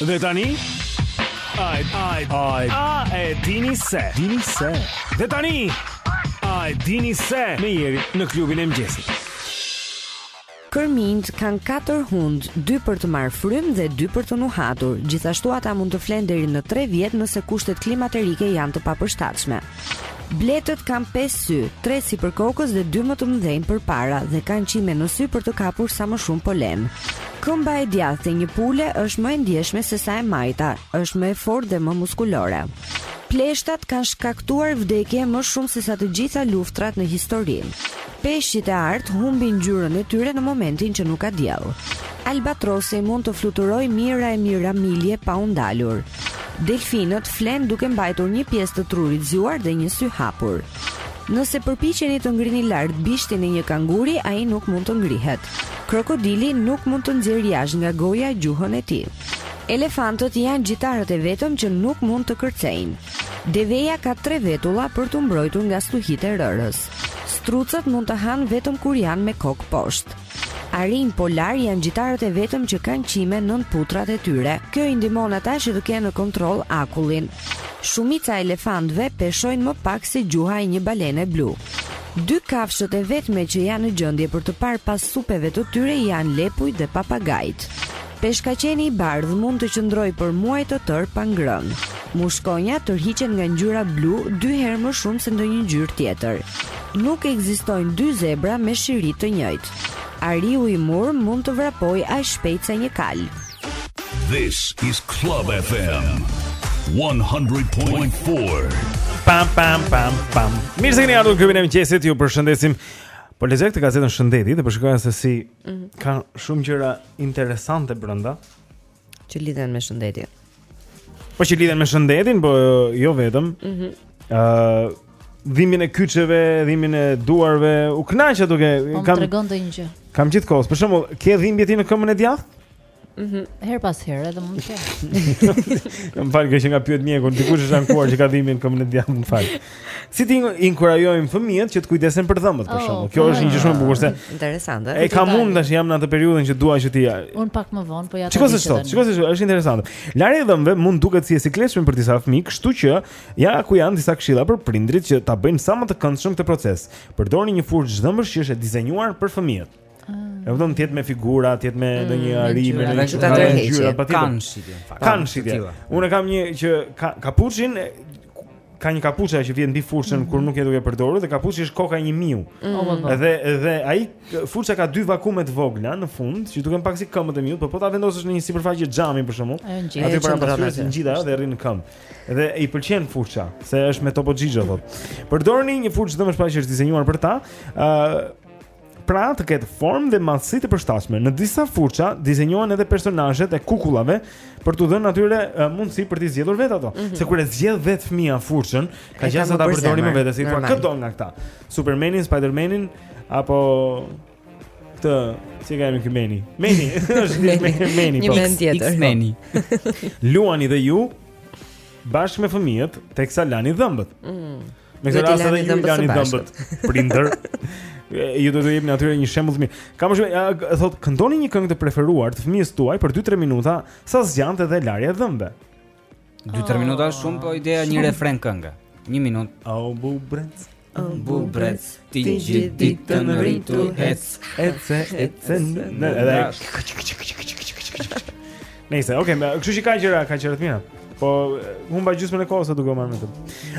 Dhe tani Ai ai ai a e dini se dini se Dhe tani ai dini se me jeri në klubin e mëngjesit Kërminjtë kanë katër hundë, dy për të marrë frymë dhe dy për të nuhatur. Gjithashtu ata mund të flenë deri në 3 vjet nëse kushtet klimaterike janë të papërshtatshme. Bletët kanë pesë sy, tre sipër kokës dhe dy më të mëdhenj përpara dhe kanë qime në sy për të kapur sa më shumë polen. Këmba e djathtë e një pule është më e ndjeshme se sa e majta, është më e fortë dhe më muskulore. Pleshtat kanë shkaktuar vdekje më shumë se sa të gjitha luftrat në histori. Peshqit e artë humbin ngjyrën e tyre në momentin që nuk ka diell. Albatrosi mund të fluturojë mijëra e mijëra milje pa u ndalur. Delfinët flenë duke mbajtur një pjesë të trurit zgjuar dhe një sy hapur. Nëse përpiqeni të ngrini lart bishtin e një kanguri, ai nuk mund të ngrihet. Krokodili nuk mund të nxjerrë jashtë nga goja gjuhën e tij. Elefantët janë gjitarët e vetëm që nuk mund të kërcejnë. Deveja ka tre vetulla për t'u mbrojtur nga stuhitë e rërës. Strucët mund të hanë vetëm kur janë me kokë poshtë. Arinjtë polarë janë gjitarët e vetëm që kanë qime nën putrat e tyre. Kjo i ndihmon ata që të kenë në kontroll akullin. Shumica e elefantëve peshojnë më pak se gjuha e një balene blu. Dy kafshët e vetme që janë në gjendje për të parë pas supeve të tyre janë lepujt dhe papagajt. Peshkaqeni i bardhë mund të qëndrojë për muaj të tërë pa ngrënë. Mushkonjat tërhiqen nga ngjyra blu dy herë më shumë se ndonjë ngjyrë tjetër. Nuk ekzistojnë dy zebra me shirit të njëjtë. Ariu i murr mund të vrapojë aq shpejt sa një kal. This is Club FM 100.4. Pam pam pam pam. Mirë se vini në klubin e mëngjesit. Ju përshëndesim. Po lexoj këtë gazetën Shëndeti dhe po shikoj se si mm -hmm. ka shumë gjëra interesante brenda që lidhen me shëndetin. Po që lidhen me shëndetin, po jo vetëm. Ëh. Mm uh, dhimbjen e kyçeve, dhimbjen e duarve, u kënaqa duke po na trego ndonjë gjë. Kam gjithë kohës. Për shembull, ke dhimbje ti në këmbën e djathtë? Mhm, herë pas here edhe mund të kem. Më fal, që nga pyet mjeku, dikush është ankuar që ka dhimbje në këmbën e djathtë, më fal. Si t'i inkurajojmë fëmijët që të kujdesen për dhëmbët për shembull. Kjo është një gjë shumë e bukur se. Ah, interesante. E kam unë tash jam në atë periudhën që dua që t'i. Un pak më vonë, po ja. Shiko se ç'thotë, shiko se është interesante. Larja e dhëmbëve mund duket si e sikletshme për disa fëmijë, kështu që ja ku janë disa këshilla për prindrit që ta bëjnë sa më të këndshëm këtë proces. Përdorni një furçë dhëmbësh që është e dizenjuar për fëmijët. E kupton, të jetë me figura, të jetë me mm, ndonjë ari, me ndonjë ngjyra, me ndonjë ngjyra, patjetër. Kanë shitje, në fakt. Kanë shitje. Unë kam një që ka kapuçin ka një kapuç që vihet mbi furçën mm -hmm. kur nuk je duke përdorur dhe kapuçi është koka e një miu. Mm -hmm. Dhe dhe ai furça ka dy vakume të vogla në fund, që duken pak si këmbët e miut, por po ta vendosësh në një sipërfaqe xhami për shembull, aty para pasqyrës e ngjit dhe rri në këmbë. Dhe i pëlqen furça, se është me Topo Xhixho thotë. Përdorni një furçë domethënë që është dizenjuar për ta. ë uh, Pra të ketë formë dhe madhësi të përshtatshme. Në disa furça dizenjohen edhe personazhet e kukullave për t'u dhënë atyre mundësi për t'i zgjedhur vetë ato. Mm -hmm. Se kur e zgjedh vetë fëmia furçën, ka gjasa ta përdorë me vetë, si thua, kë do nga këta? Supermanin, Spidermanin apo këtë si e kemi këmeni? Meni, është një meni, meni, një po. meni tjetër. X meni. Luani dhe ju bashkë me fëmijët teksa lani dhëmbët. Mm. Me këtë rast edhe ju i lani dhëmbët prindër. Ju do t'u jepni atyre një shembull të mirë. Ka më shumë, thotë këndoni një këngë të preferuar të fëmijës tuaj për 2-3 minuta sa zgjat edhe larja e dhëmbëve. 2-3 minuta është shumë, po ideja një refren këngë. 1 minutë. Au bu brec. Au bu brec. Ti gjithë ditën rritu ec ec ec në edhe Nëse, okay, më kush i ka gjëra, ka gjëra të mira. Po humba gjysmën e kohës sime duke u marrë me të.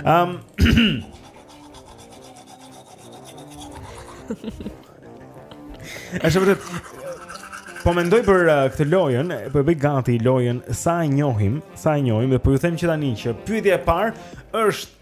Ëm Është vërtet. Po mendoj për uh, këtë lojën, po e bëj gati lojën sa e njohim, sa e njohim dhe po ju them që tani që pyetja e parë është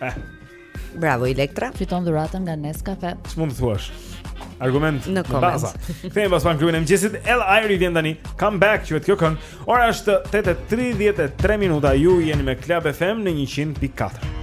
Eh. Bravo Elektra. Fiton dhuratën nga Nescafe. Ç'mund të thuash? Argument me baza. Kthehemi pas pak në klubin e mëngjesit. Eli Fara vjen tani. Come back quhet kjo këngë. Ora është 8:33 minuta. Ju jeni me Club FM në 100.4.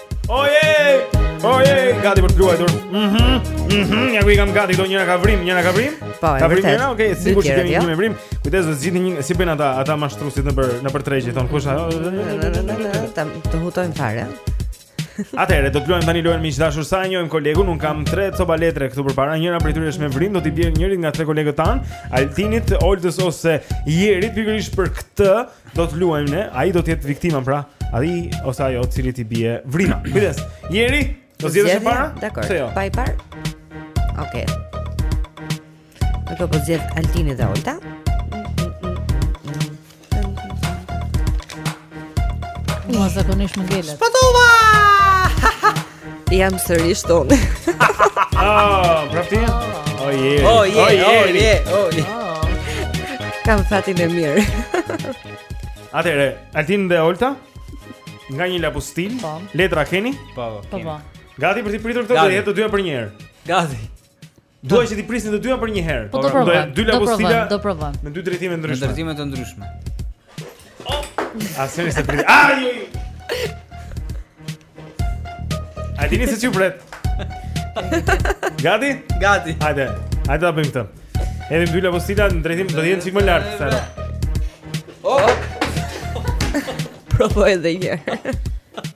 Oje! Oje! Gati për të luajtur. Mhm. Mhm. Ja ku i kam gati këto njëra ka vrim, njëra ka vrim. Po, ka vrim njëra, okay, sikur që kemi jo? një me vrim. Kujdes të zgjidhni një, si bëjnë ata, ata mashtruesit nëpër nëpër tregje, thon kush ajo? Ta të hutojmë fare. Atëherë do të luajmë tani lojën miq të dashur sa e njohim kolegun, un kam tre copa letre këtu përpara, njëra prej tyre është me vrim, do t'i bjerë njërit nga tre kolegët tanë, Altinit, Oltës ose Jerit pikërisht për këtë. Do të luajmë ne, ai do të jetë viktima pra, ai ose ajo i cili t'i bie vrima. Kujdes. Jeri, do zgjedhësh e para? Dakor. Jo? Pa i parë. Okej. Okay. Do të zgjedh Altini dhe Olta. Mua zakonisht më ngelet. Shpëtova! Jam sërish tani. Ah, prapë. Oh je. Oh je. Oh je. Oh je. Kam fatin e mirë. Atëherë, Altin dhe Olta nga një lapustil, po. letra keni? Po, po. po. Gati për t'i pritur këto dhe të dyja për një herë. Gati. Dua që t'i prisni të dyja për një herë. Po do pra, provojmë. Dy lapustila. Do provojmë. Me dy drejtime të ndryshme. Me drejtime të ndryshme. Oh! As njërin s'e prite. Ai! A dini se çu pret? Gati? Gati. Hajde. Hajde ta bëjmë këtë. Edhe dy lapustila në drejtim do të jenë sik më lart se ato. Oh! Provoj edhe një herë.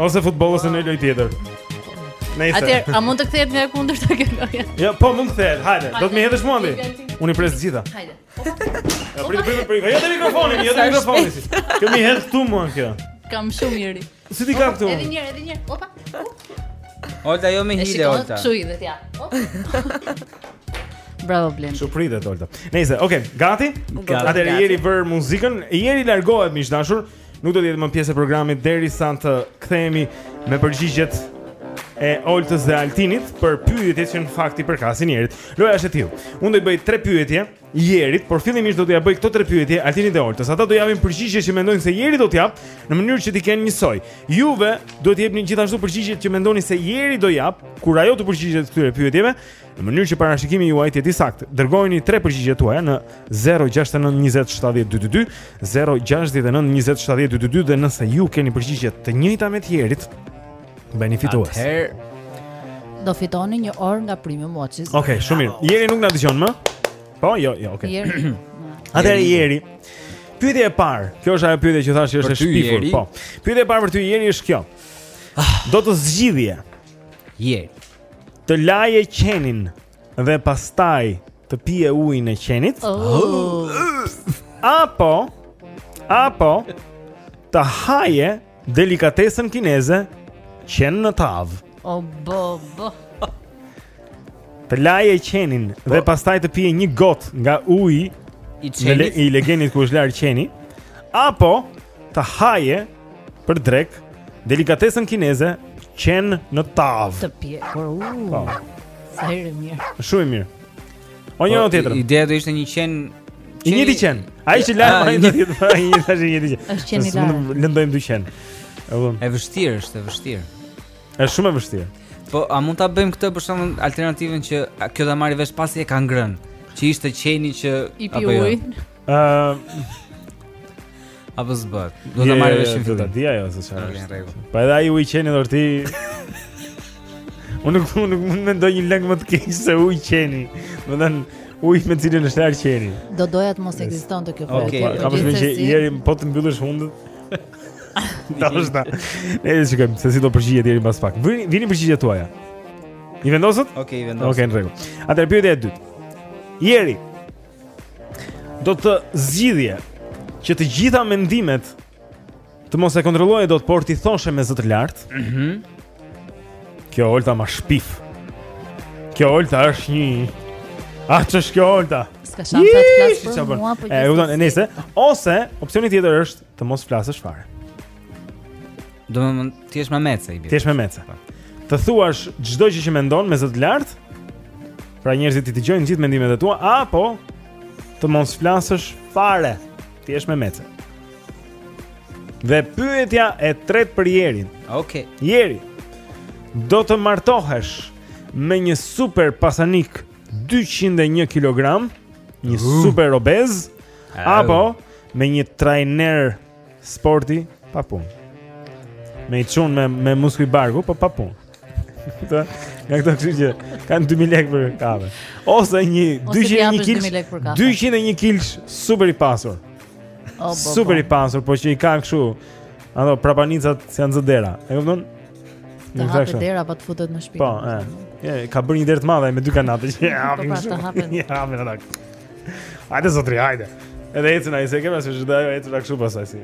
Ose futboll ose një lojë tjetër. Nëse. Atë, a mund të kthehet nga e kundërta kjo lojë? Jo, po mund të kthehet. Hajde, do të më hedhësh mua ti. Unë i pres të gjitha. Hajde. Ja prit prit prit. Jo te mikrofoni, jo te mikrofoni. Kjo më hedh këtu mua kjo. Kam shumë mirë. Si ti ka këtu? Edhe një herë, edhe një herë. Opa. Olta jo me hile Olta. Kështu hidhet ja. Bravo Blen. Shumë pritet Olta. Nice, okay, gati? Atëherë Jeri vër muzikën, Jeri largohet miq të dashur. Nuk do të jetë më pjesë e programit derisa të kthehemi me përgjigjet e Oltës dhe Altinit për pyetjet që në fakt i përkasin Jerit. Loja është e tillë. Unë do t'i bëj tre pyetje Jerit, por fillimisht do t'ia bëj këto tre pyetje Altinit dhe Oltës. Ata do japin përgjigje që mendojnë se Jeri do të japë në mënyrë që t'i kenë njësoj. Juve duhet të jepni gjithashtu përgjigjet që mendoni se Jeri do japë kur ajo t'u përgjigjet këtyre pyetjeve, Në mënyrë që parashikimi juaj të jetë i saktë, dërgojini tre përgjigjet tuaja në 069 20 70 222, 069 20 70 222 dhe nëse ju keni përgjigje të njëjta me të Jerit, bëheni fitues. Atëherë do fitoni një orë nga Premium Watches. Okej, okay, shumë mirë. Jeri nuk na dëgjon më? Po, jo, jo, okay. Jeri. Atëherë Jeri. Pyetja e parë, kjo është ajo pyetje që thashë që është e shpifur, po. Pyetja e parë për ty Jeri është kjo. Ah. Do të zgjidhje. Jeri. të laje qenin dhe pastaj të pije ujin e qenit. Oh. Apo apo të haje delikatesën kineze qen në tavë. O oh, bo bo. Të laje qenin po. dhe pastaj të pije një gotë nga uji i qenit, le, i legenit ku është larë qeni. Apo të haje për drekë, delikatesën kineze qen në tavë. Të pjekur. Po. Sa i mirë. Shumë mirë. O një po, tjetër. Ideja do ishte një qen I njëti qen. Ai që la ai do të thotë ai një tash i njëti qen. Është qen i la. Lëndojmë dy qen. E vështirë është, e vështirë. Është shumë e vështirë. Po a mund ta bëjmë këtë për shembull alternativën që kjo ta marrë vesh pasi e ka ngrënë, që ishte qeni që apo jo. Ëm Apo zbër. Do ta marrë vesh fitim. Do ta di ajo se çfarë. Pa edhe ai u i qenit do rri ti. Unë nuk mund nuk mund mendoj një lëng më të keq se uji qenit. Do të Ujë me cilin është larë qeni. Do doja të mos ekzistonte kjo fjalë. Okej, ka për shembull që Jeri po të mbyllësh hundët. Dashna. Ne do të shikojmë se si do përgjigjet Jeri pas pak. Vini, vini përgjigjet tuaja. I vendosët? Okej, okay, i vendosët. Okej, okay, në rregull. Atëherë pyetja e dytë. Jeri, do të zgjidhje që të gjitha mendimet të mos e kontrolloje dot, por t'i thoshe me zë të lartë. Mhm. Mm kjo Olta ma shpif. Kjo Olta është një Ah, ç'është kjo Olta? S'ka shansa të flasë për mua, po gjithë. E, udan, e nejse, ose opsioni tjetër është të mos flasësh fare. Domethënë të jesh memece i bie. Të jesh memece. Po. Të thuash çdo gjë që mendon me zë të lartë. Pra njerëzit t'i dëgjojnë gjithë mendimet e tua apo të mos flasësh fare. Të jesh memece. Dhe pyetja e tretë për Jerin. Okej. Okay. Jeri. Do të martohesh me një super pasanik 201 kg, një uh. super obez uh. apo me një trajner sporti pa punë. Me një çun me me muskuj barku, po pa punë. Këta, nga këta kështu që kanë 2000 lekë për kafe. Ose një 201 kg. 201 kg super i pasur. Oh, super i pasur, po që i kanë kështu. Ato prapanicat janë zë dera. E kupton? Në të hapë dera pa të futet në shtëpi. Po, e. Ja, ka bërë një derë të madhe me dy kanate. Ja, po, ia hapin. Ia hapin ata. Hajde zotri, hajde. Edhe ecën ai se kemi se çdo ajo ecën kështu pasaj si.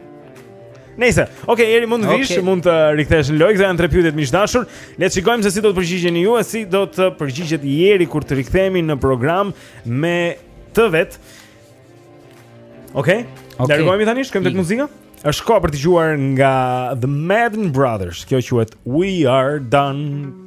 Nejse, ok, Jeri mund të okay. vish, mund të rikthehesh në lojë, këto janë tre pyetjet të dashur. Le të shikojmë se si do të përgjigjeni ju e si do të përgjigjet Jeri kur të rikthehemi në program me të vërtetë. Ok? okay. Dëgjojmë tani, shkojmë te muzika. Është koha për të dëgjuar nga The Madden Brothers. Kjo quhet We Are Done.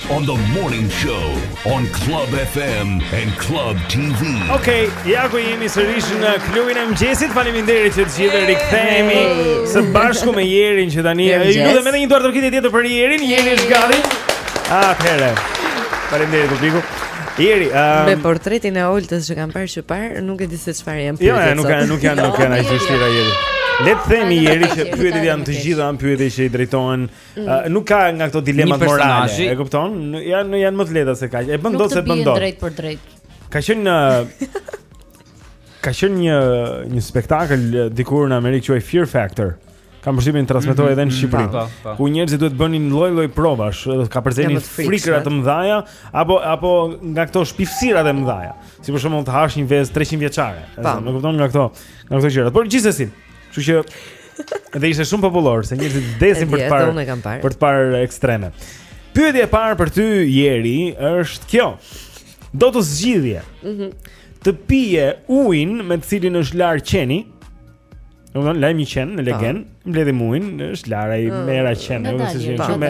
On the morning show on Club FM and Club TV. Okay, ja ku jemi sërish në klubin e mëngjesit. Faleminderit që të gjithë rikthehemi së bashku me Jerin që tani ju lutem edhe një duartrokitje tjetër për Jerin. Jeri është gati. Atëherë. Faleminderit publiku. Jeri, um... me portretin e Oltës që kam parë që parë, nuk e di se çfarë janë jo, pyetjet. Jo, nuk janë, nuk janë, nuk janë aq vështira Jeri. Le të themi Jeri që pyetjet janë të gjitha, janë pyetje që i drejtohen Mm. nuk ka nga këto dilemat morale, e kupton? Janë janë më të lehta se kaq. E bën dot se bën dot. Nuk drejt për drejt. Ka qenë Ka qenë një një spektakël dikur në Amerikë quhej Fear Factor. Kam përshtypjen transmetohej edhe në mhm. Shqipëri. Po, po, po. Ku njerëzit duhet bënin lloj-lloj provash, kapërcenin frikëra të mëdha apo apo nga këto shpifsira të mëdha. Si për shembull të hash një vezë 300 vjeçare. E kupton nga këto, nga këto gjëra. Por gjithsesi, kështu që Dhe ishte shumë popullor se njerëzit vdesin për të parë për të parë ekstreme. Pyetja e parë për ty Jeri është kjo. Do të zgjidhje. Mhm. Mm të pije ujin me të cilin është lar qeni. Do të thonë lajmë një qen në legen, po. mbledhim ujin, është lar ai mm. mor qen, nuk është gjë shumë me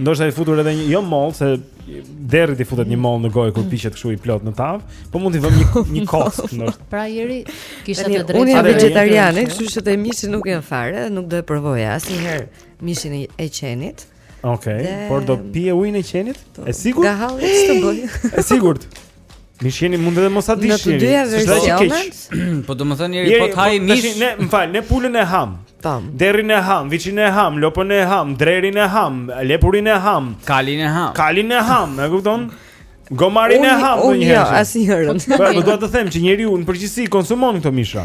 Ndoshta i futur edhe një jo moll se derrit i futet një moll në gojë kur piqet kështu i plot në tav, po mund t'i vëmë një një kockë ndoshta. Pra Jeri kishte të drejtë. Unë jam vegetariane, kështu që te mishi nuk jam fare, nuk do e provoj asnjëherë mishin e qenit. Okej, okay, por do pije ujin e qenit? Po, e sigurt? Nga halli ç'të bëj. E sigurt. Mish qeni mund edhe mos ta dish. Në të dyja versionet. Po domethënë njeri po të haj po, mish. Ne, më fal, ne pulën e ham. Tam. Derrin e ham, viçin e ham, lopën e ham, drerin e ham, lepurin e ham, kalin e ham. Kalin e ham, e kupton? Gomarin e ham ndonjëherë. Unë jo, asnjërin. Po, po do të them që njeriu në përgjithësi konsumon këto mishra.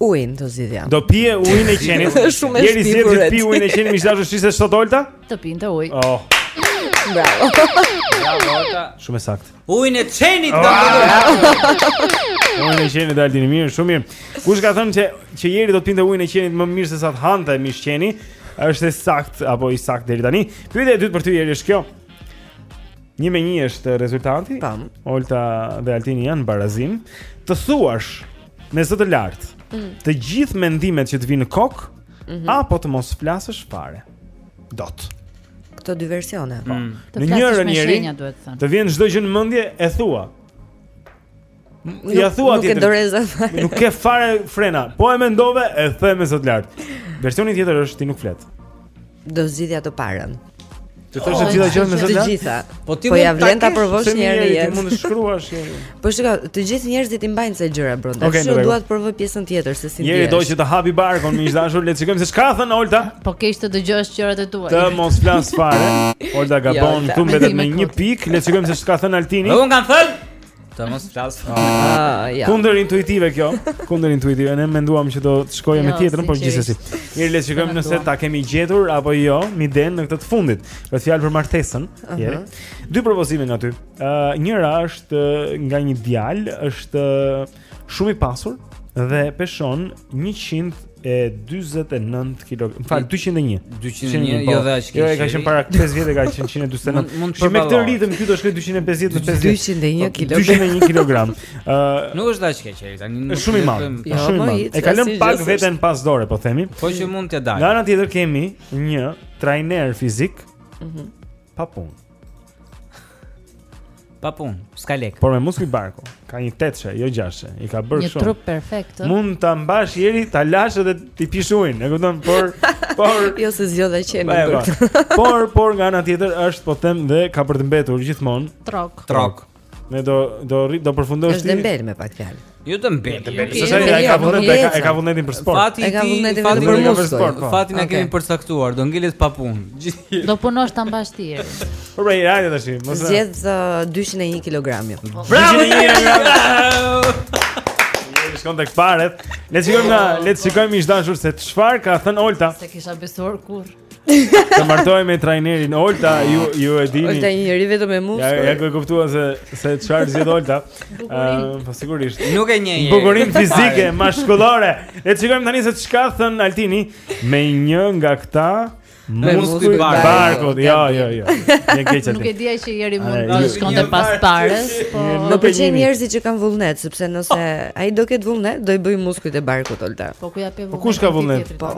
Ujin do zgjidhja. Do pije ujin e qenit. Shumë e shpifur. Jeri se do pi ujin e qenit, më thashë shisë sot Olta? Të pinte ujë. Oh. Bravo. Bravo Olta. Shumë saktë. Ujin e qenit do të. Ujin e qenit Altin mirë, shumë mirë. Kush ka thënë se që Jeri do të pinte ujin e qenit më mirë se sa të hante mish qeni? Është saktë apo i saktë deri tani? Pyetja e dytë për ty Jeri është kjo. Një me një është rezultati Tam. Olta dhe Altini janë barazim Të thuash Me zë të lartë. Mm. Të gjithë mendimet që të vinë në kokë mm -hmm. apo të mos flasësh fare. Dot. Këto dy versione. Po. Mm. Në njërën njëri të vjen çdo gjë në mendje e thua. Nuk, ja thua nuk ke doreza fare. Nuk ke fare frena. Po e mendove e the me zë të lartë. Versioni tjetër është ti nuk flet. Do zgjidhja të parën. Të thosh të gjitha gjërat me zë. Të gjitha. Po ti po ia vlen ta provosh një herë jeri. Mund të shkruash një. Po shikoj, të gjithë njerëzit i mbajnë këto gjëra brenda. Okay, Ju duhet të provoj pjesën tjetër se si ndjehesh. Njëri do që të hapi barkun me ish dashur, le të shikojmë se ç'ka thënë Olta. Po keq të dëgjosh gjërat e tua. Të mos flas fare. Olta gabon, këtu mbetet me një pikë, le të shikojmë se ç'ka thënë Altini. Unë kam thënë Të mos flas. Ah, ja. Kundërintuitive kjo, kundërintuitive. Ne menduam që do të shkojë me Jo, tjetrën, por sinqerisht. gjithsesi. Mirë, le të shikojmë nëse ta kemi gjetur apo jo Miden në këtë të fundit. Bëhet fjalë për martesën, jeri. Dy propozime ka ty. Ë, njëra është ë, nga një djalë, është ë, shumë i pasur dhe peshon 100 e 49 kg. Më fal, 201. 201, jo dhe aq keq. Jo, e ka qenë para 5 vjet e ka qenë 149. Që me këtë ritëm ky do shkojë 250 në 5 vjet. 201 kg. 201 kg. Ë Nuk është aq keq ai tani. Është shumë i madh. Jo, shumë i madh. E ka lënë pak veten pas dore, po themi. Po që mund t'ia dalë. Nga ana tjetër kemi një trajner fizik. Mhm. Pa punë. Pa punë, s'ka lek. Por me muskuj barku, ka një tetshe, jo gjashe, i ka bërë shumë. Një trup perfekt. Mund ta mbash jeri, ta lash edhe t'i pish ujin, e kupton? Por por jo se zgjodha dhe qe për këtë. Por por nga ana tjetër është po them dhe ka për të mbetur gjithmonë trok. Trok. Me të do do rri do përfundosh ti. Është dembel me pak fjalë. Jo dembel. Dembel. Se sa ai ka vullnet, ai ka ai ka vullnetin për sport. Fati ka vullnetin për sport. Për sport. Po. Fatin e kemi përcaktuar, do ngelet pa punë. Do punosh ta mbash ti. Po hajde tash. Mos. Zgjedh 201 kg. Bravo 201 kg. Se shkon tek paret. Le të shikojmë, le të shikojmë miq të dashur se çfarë ka thënë Olta. S'e kisha besuar kurrë. Të martohem me trajnerin Olta, ju ju e dini. Olta një njeri vetëm me muskuj. Ja, ja ku e kuptuan se se çfarë zgjidh Olta. Ëm, po sigurisht. Nuk e njeh. Bukurinë fizike, mashkullore. Le të shikojmë tani se ç'ka thënë Altini me një nga këta Me muskujt e barkut. Barkut, jo, jo, jo. Një keq atë. Nuk e dija që jeri mund të shkonte pas parës, po më pëlqejnë njerëzit që kanë vullnet, sepse nëse ai do ketë vullnet, do i bëjë muskujt e barkut Olta. Po ku ia pe vullnet? Po kush ka vullnet? Po.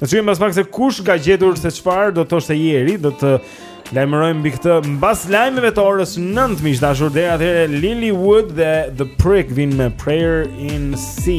Ne shikojmë pas pak se kush ka gjetur se çfarë do të thoshte jeri Do të lajmërojmë mbi këtë mbas lajmeve të orës 9 miq të dashur deri atëherë Lilly Wood dhe The Prick vijnë me Prayer in C.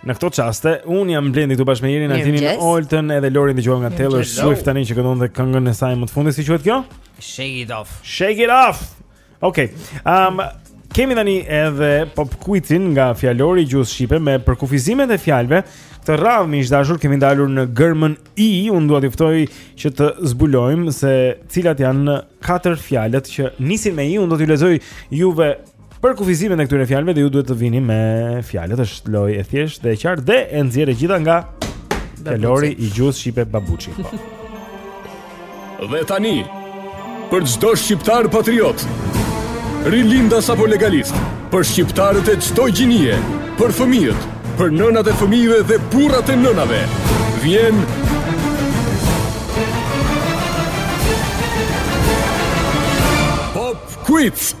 Në këto çaste, unë jam Blendi këtu bashkë me Irin, Altinin, Oltën edhe Lorin dëgjojmë nga Taylor Swift tani që këndon dhe këngën e saj më të fundit si quhet kjo? Shake it off. Shake it off. Okej. Okay. Um kemi tani edhe pop kuicin nga fjalori i gjuhës shqipe me përkufizimet e fjalëve. Këtë radhë miq të dashur kemi ndalur në gërmën I, unë dua t'ju ftoj që të zbulojmë se cilat janë katër fjalët që nisin me I, unë do t'ju lexoj juve përkufizimin e këtyre fjalëve dhe ju duhet të vini me fjalët, është lojë e thjeshtë dhe e qartë dhe e nxjerrë e gjitha nga fjalori i gjuhës shqipe Babuçi. Po. dhe tani për çdo shqiptar patriot, rilindas apo legalist, për shqiptarët e çdo gjinie, për fëmijët, për nënat e fëmijëve dhe burrat e nënave, vjen Pop Quiz.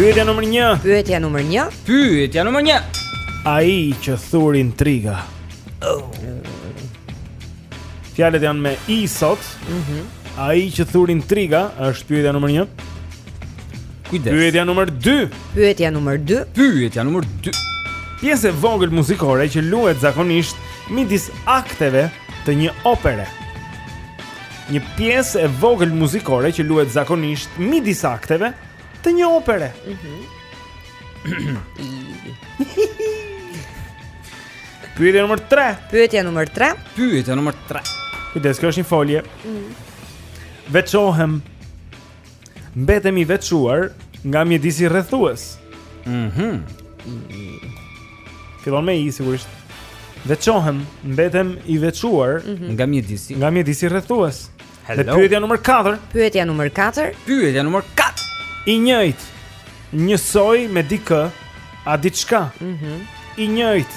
Pyetja numër një Pyetja numër një Pyetja numër një Ai që thur intriga oh. Fjalët janë me i sot mm -hmm. Ai që thur intriga është pyetja numër një Kujdes Pyetja numër dy Pyetja numër dy Pyetja numër dy Pjesë e vogël muzikore që luhet zakonisht midis akteve të një opere një pjesë e vogël muzikore që luhet zakonisht midis akteve të një opere. Mhm. Pyetja nr. 3. Pyetja nr. 3. Pyetja nr. 3. Kujdes, kjo është një folje. Mhm. Veçohem Mbetem i veçuar nga mjedisi rrethues. Mhm. Mm Fillon me i sigurisht. Veçohem, mbetem i veçuar mm -hmm. nga mjedisi. Nga mjedisi rrethues. Dhe pyetja numër 4. Pyetja numër 4. Pyetja numër 4. I njëjtë. Njësoj me dikë a diçka. Mhm. Mm I njëjtë.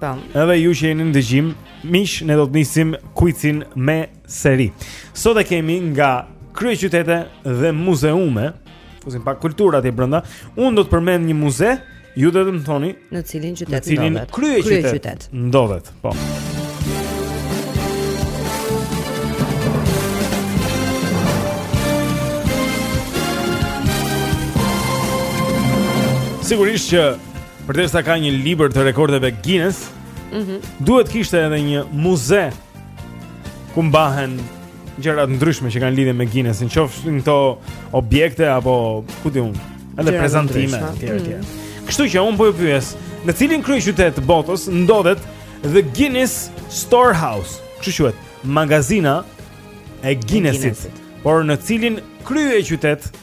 Tam. Po. Edhe ju që jeni në dëgjim, miq, ne do të nisim kuicin me seri. Sot e kemi nga kryeqytete dhe muzeume, fusim pak kulturë atje brenda. Unë do të përmend një muze, ju do të më thoni në cilin qytet ndodhet. Në cilin kryeqytet ndodhet. Po. Sigurisht që Përderisa ka një libër të rekordeve Guinness, mm -hmm. duhet kishte edhe një muze ku mbahen gjëra të ndryshme që kanë lidhje me Guinness, qofshin këto objekte apo ku di unë, edhe prezantime etj etj. Mm -hmm. Kështu që unë po ju pyes, në cilin kryeqytet të botës ndodhet The Guinness Storehouse? Kështu quhet, magazina e Guinnessit, Guinnessit. por në cilin kryeqytet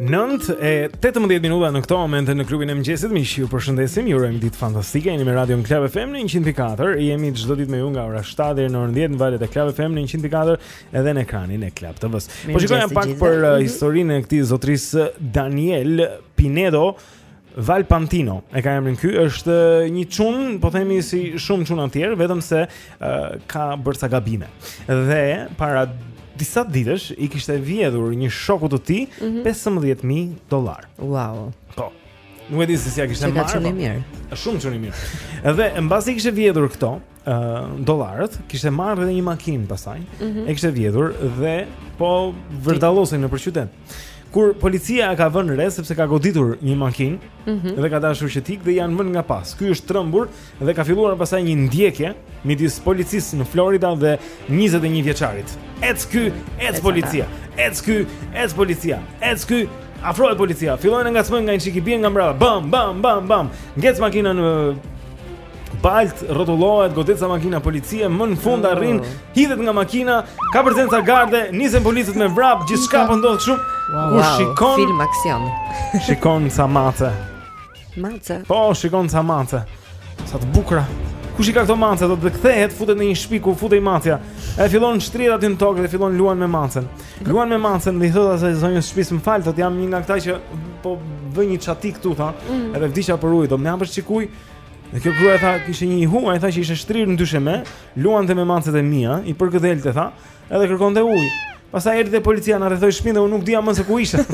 9 e 18 minuta në këto momente në klubin e mëngjesit. Miq, ju përshëndesim. Ju urojmë ditë fantastike. Jeni me Radio Club FM në 104. Jemi çdo ditë me ju nga ora 7 deri në orën 10 në valët e Club FM në 104 edhe në ekranin e Club TV-s. Po shikojmë pak për uh, mhm. historinë e këtij zotrisë uh, Daniel Pinedo, Val Pantino, e ka emrin ky, është një çun, po themi si shumë çuna të tjerë, vetëm se uh, ka bërë ca gabime. Dhe para disa ditësh i kishte vjedhur një shoku të tij mm -hmm. 15000 dollar. Wow. Po. Nuk e di se si ja kishte marrë. Është shumë çun i mirë. Është shumë çun i mirë. Dhe mbasi i kishte vjedhur këto, dollarët, kishte marrë edhe një makinë pastaj, mm -hmm. e kishte vjedhur dhe po vërdallosej nëpër qytet. Kur policia e ka vënë re sepse ka goditur një makinë mm -hmm. dhe ka dashur që t'ikë dhe i janë vënë nga pas. Ky është trembur dhe ka filluar pastaj një ndjekje midis policisë në Florida dhe 21 vjeçarit. Ec ky, ec policia. Ec ky, ec policia. Ec ky, afrohet policia. Fillojnë ngacmojnë nga një çik, i bien nga mbrapa. Bam, bam, bam, bam. Ngec makina në Baltë, rrotullohet, godet ca makina policie, më në fund arrin, hidhet nga makina, kapërcen ca gardhe, nisen policët me vrap, gjithçka po ndodh kështu. Kur shikon? Film aksion. Shikon ca mace. Mace. Po, shikon ca mace. Sa të bukura. Kush i ka këto mace, thotë, kthehet, futet në një shtëpi ku futej macja. Ai fillon shtrihet aty në tokë dhe fillon luan me macen. Luan me macen dhe i thotë asaj zonjës shtëpisë, "Më fal, thotë, jam një nga këta që po vë një çati këtu tha, mm. edhe vdiqa për ujë, do më japësh çik ujë?" Dhe kjo grua tha kishte një i huaj, tha që ishte shtrirë në dysheme, luante me macet e mia, i përkëdhelte tha, edhe kërkonte ujë. Pastaj erdhi dhe policia na rrethoi shpinë dhe unë nuk dija më se ku ishte.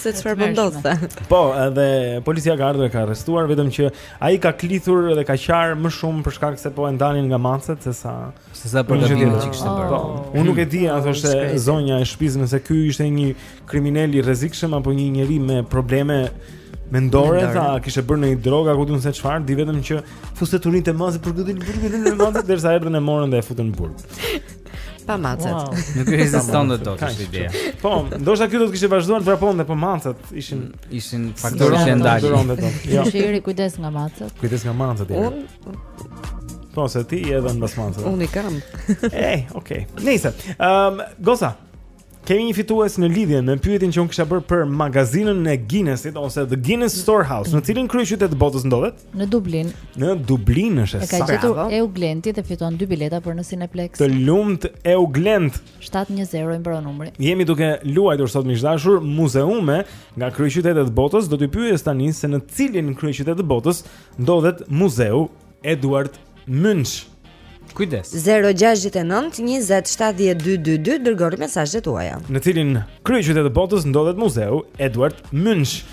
se çfarë po ndodhte. Po, edhe policia ka ardhur e ka arrestuar vetëm që ai ka klithur dhe ka qarë më shumë për shkak se po e ndanin nga macet se sa Se sa për gabimin që kishte bërë. Unë nuk e di, a thoshte zonja e shtëpisë nëse ky ishte një kriminal i rrezikshëm apo një njeri me probleme mendore, tha, kishte bërë ndonjë droga, ku di unë se çfarë, di vetëm që fuste turin te macja, përkëdhelte, përkëdhelte macen derisa erdhën e morën dhe e futën në burg. Pa macet. Wow. Nuk i reziston dot, është ideja. Po, ndoshta ky do të kishte vazhduar të vraponte, po macet ishin mm, ishin faktorë që e ndalën. Jo. Shiri kujdes nga macet. Kujdes nga macet. Unë Po se ti je edhe mbas maces. Unë kam. Ej, okay. Nice. Ehm, um, Gosa. Kemi një fitues në lidhje me pyetjen që unë kisha bërë për magazinën e Guinnessit ose The Guinness Storehouse, në cilin kryeqytet të botës ndodhet? Në Dublin. Në Dublin është saktë. E ka gjetur Euglenti dhe fiton dy bileta për në Cineplex. Të lumt Euglent. 710 i mbaron numri. Jemi duke luajtur sot miq të dashur muzeume nga kryeqytetet e botës, do t'ju pyes tani se në cilin kryeqytet të botës ndodhet Muzeu Edward Munch. Kujdes. 069 20 70 222 dërgoni mesazhet tuaja. Në cilin kryeqytet të botës ndodhet Muzeu Edward Munch.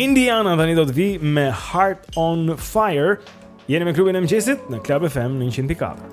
Indiana tani do të vijë me Heart on Fire. Jeni me klubin e mëngjesit në Club FM në 104.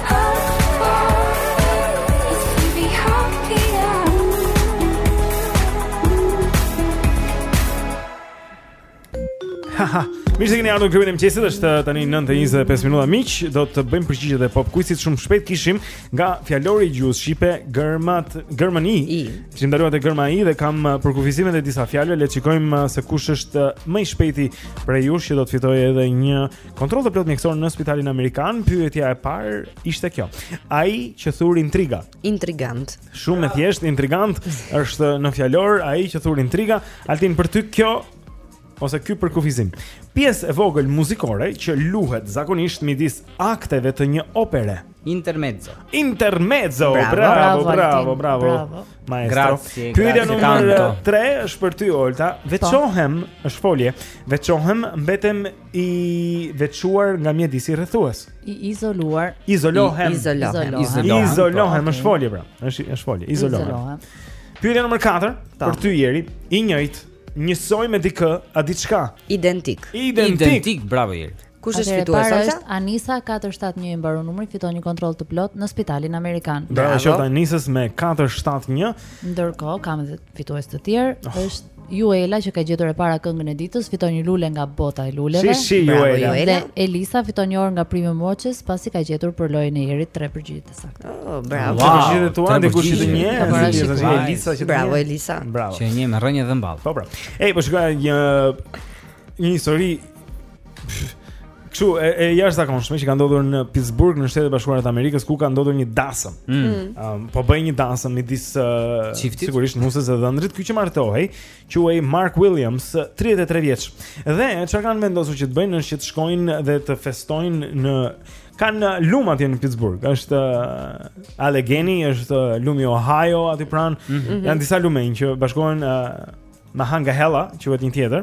Mirë se keni ardhur në klubin e mëngjesit, është uh, tani 9:25 minuta miq, do të bëjmë përgjigjet e pop quizit shumë shpejt kishim nga fjalori i gjuhës shqipe gërmat, gërma i. Kishim ndaluar te gërma i dhe kam uh, përkufizimet e disa fjalëve, le të shikojmë uh, se kush është më i shpejti prej jush që do të fitojë edhe një Kontroll të plot mjekësor në spitalin amerikan, pyetja e parë ishte kjo. Ai që thur intriga. Intrigant. Shumë e thjeshtë, intrigant është në fjalor, ai që thur intriga, Altin për ty kjo ose ky përkufizim. Pjesë e vogël muzikore që luhet zakonisht midis akteve të një opere. Intermezzo. Intermezzo. Bravo, bravo, bravo. bravo. bravo. Maestro. Pyetja numër 3 është për ty Olta. Veçohem, po. është folje. Veçohem mbetem I veçuar nga mjedisi rrethues. I izoluar. Izolohem. I izolohem. Izolohem. Izolohem, po është folje pra. Është është folje. Izolohem. Pyetja nr. 4 po. për ty Eri, i njëjtë, njësoj me dikë, a diçka? Identik. Identik, Identik bravo Eri. Kush është fitues sot? Anisa 471 i mbaron numri, fiton një kontroll të plot në spitalin amerikan. Bravo, bravo Anisës me 471. Ndërkohë kam Fitues të tjerë oh. është Juela që ka gjetur e para këngën e ditës, fiton një lule nga bota e luleve. Si si Juela. Dhe Elisa fiton një orë nga Prime Moçes pasi ka gjetur për lojën e Erit tre përgjigje të sakta. Oh, bravo. Wow. Përgjigjet e tua dhe kushtet e një. Elisa që Bravo Elisa. Bravo. Që një me rrënjë dhe mball. Po bravo. Ej, po shikoja një një histori Kështu e, e jashtëzakonshme që ka ndodhur në Pittsburgh në Shtetet e Bashkuara të Amerikës ku ka ndodhur një dasëm. Ëm mm. mm. um, po bëhej një dasëm midis uh, sigurisht nusës dhe dhëndrit, ky që martohej, quhej Mark Williams, 33 vjeç. Dhe çfarë kanë vendosur që të bëjnë është që të shkojnë dhe të festojnë në kanë uh, lum atje në Pittsburgh. Është uh, Allegheny, është uh, lumi Ohio aty pranë. Mm -hmm. Janë disa lumenj që bashkohen uh, Monongahela, që është një tjetër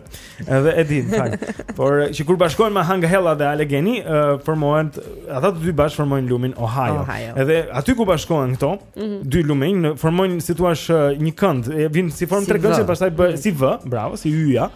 Edhe e din, fakt Por që kur bashkohen Monongahela dhe Allegheny uh, Formohen, ata të dy bashkë formojnë lumin Ohio, Ohio. Edhe aty ku bashkohen këto mm -hmm. Dy lumenj, formojnë si të thuash një kënd Vijnë si formë si trekëndësh, pastaj bë, mm -hmm. si vë, bravo, si y-ja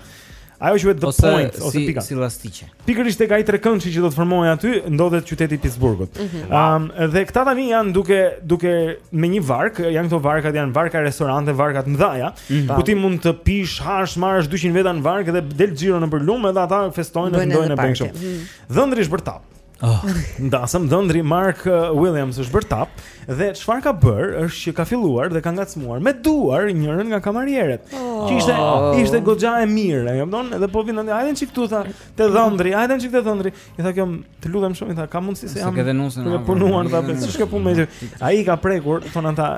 Ajo quhet the ose, point, ose si, pika Ose si llastiqe Pikërisht tek ai trekëndëshi që do të formohej aty, ndodhet qyteti i Pittsburghut. Ëm mhm. um, dhe këta tani janë duke duke me një varkë, janë këto varkat janë varka restorante, varka të mëdha, mhm. ku ti mund të pish, hash, marrësh 200 veta në varkë dhe del xhiro nëpër lumë dhe ata festojnë dhe ndonjëherë në varkë. Mhm. Dhëndri është bërë tapë. Oh. Në dasëm dhëndri Mark uh, Williams është bërë tapë Dhe çfarë ka bërë është që ka filluar dhe ka ngacmuar me duar njërën nga kamarieret. Oh. Që ishte ishte goxha e mirë, e kupton? Dhe po vjen dhe hajde një çik këtu tha, te dhëndri, hajde një çik te dhëndri. I tha kjo, të lutem shumë, i tha, ka mundësi se jam. Ke dhe nusen. Ka punuar tha, pse s'ka punë me ty? Ai ka prekur, thon ata,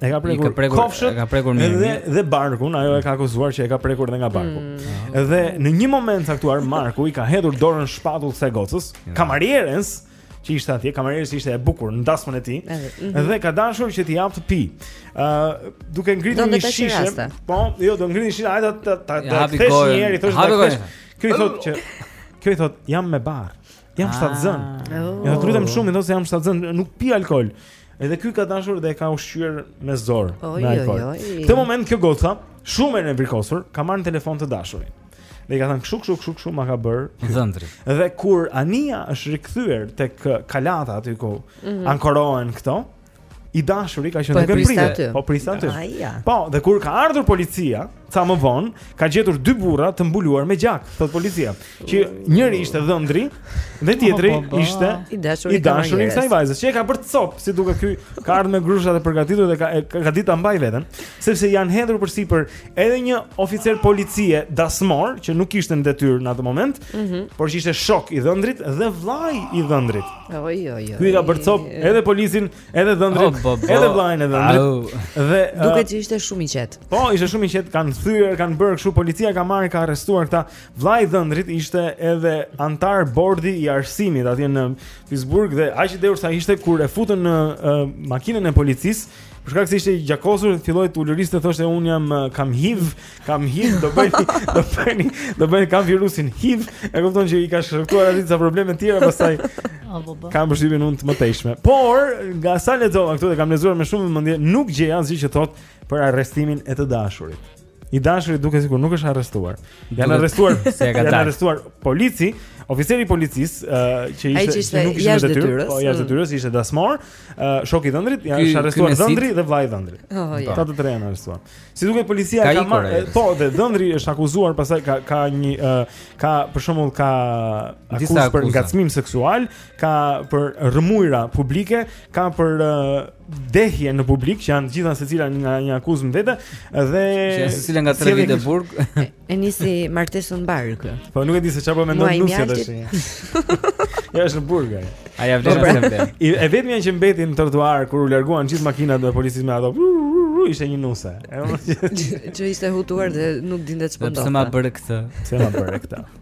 e ka prekur. Ka prekur, kofshët, ka prekur mirë. Dhe dhe barkun, ajo e ka akuzuar që e ka prekur dhe nga barku. Mm. Dhe në një moment të caktuar Marku i ka hedhur dorën shpatull kësaj gocës, kamarieres. Mm. që ishte atje, kamarieres, ishte e bukur në dasmën e tij. Mhm. Dhe ka dashur që t'i jap të pi. Ë, uh, duke ngritur një shishe. Po, jo, duke ngritur një shishe, hajde ta ta ta kthesh një herë, i thosh ta kthesh. Kjo i thotë që Kjo i thot jam me barrë. Jam ah. shtatzën. Oh. E të lutem shumë, mendoj se jam shtatzën, nuk pi alkol. Edhe ky ka dashur dhe e ka ushqyer me zor. Në këtë moment kjo goca, shumë e nevrikosur, ka marrë në telefon të dashurin. Dhe i ka thënë kshu kshu kshu kshu më ka bërë. Dhëndri. Dhe kur Anija është rikthyer tek Kalata aty ku mm -hmm. ankorohen këto, i dashuri ka qenë po duke pritë. Po e priste aty. Po, dhe kur ka ardhur policia, ca më vonë, ka gjetur dy burra të mbuluar me gjak, thot policia. Që njëri ishte dhëndri dhe po, tjetri po, po. ishte i dashuri i dashuri i kësaj vajze. Që e ka bërë copë, si duket ky ka ardhur me grusha të përgatitur dhe ka ka ditë ta mbajë veten, sepse janë hedhur përsipër Edhe një oficer policie dasmor që nuk ishte në detyrë në atë moment, mm -hmm. por që ishte shok i dhëndrit dhe vllai i dhëndrit. Oj oj oj. Ky ka bërë copë edhe policin, edhe dhëndrin, oh, bo, bo. edhe vllain e dhëndrit. Oh. Dhe uh, duket që ishte shumë i qetë. Po, ishte shumë i qetë, kanë thyer, kanë bërë kështu policia ka marrë, ka arrestuar këta. Vllai i dhëndrit ishte edhe anëtar bordi i arsimit atje në Pittsburgh dhe aq i dehur sa ishte kur e futën në uh, makinën e policisë Për shkak se ishte i gjakosur, filloi të ulëriste thoshte un jam eh, kam HIV, kam HIV, do bëni do bëni do bëni kam virusin HIV. E kupton që i ka shkaktuar atij disa probleme të tjera pastaj. Kam përshtypjen unë të mëtejshme. Por, nga sa lexova këtu dhe kam lexuar me shumë vëmendje, nuk gjej asgjë që thot për arrestimin e të dashurit. I dashuri duket sikur nuk është arrestuar. Janë arrestuar, janë arrestuar polici, oficeri i policisë uh, që ishte që ishte nuk ishte në detyrë, po jashtë mm. detyrës ishte dasmor, uh, shoku i dhëndrit, janë ky, arrestuar dhëndri dhe vllai i dhëndrit. Oh, po. ja. Ata të tre janë arrestuar. Si duket policia ka, ka marrë, eh, po dhe dhëndri është akuzuar pastaj ka ka një uh, ka për shembull ka akuzë për ngacmim seksual, ka për rrëmujra publike, ka për uh, dehje në publik që janë gjithë secila nga një akuzë më vete dhe secila nga 3 vite burg e, e nisi martesën mbarë. Po nuk e di se çfarë po mendon nusja tash. Ja është në burg ai. A ja vjen vetëm po, vetë. E vetmja që mbeti në trotuar kur u larguan gjithë makinat me policët me ato ishte një nuse. Që ishte hutuar dhe nuk dinte çfarë. Pse ma bëre këtë? Pse ma bëre këtë?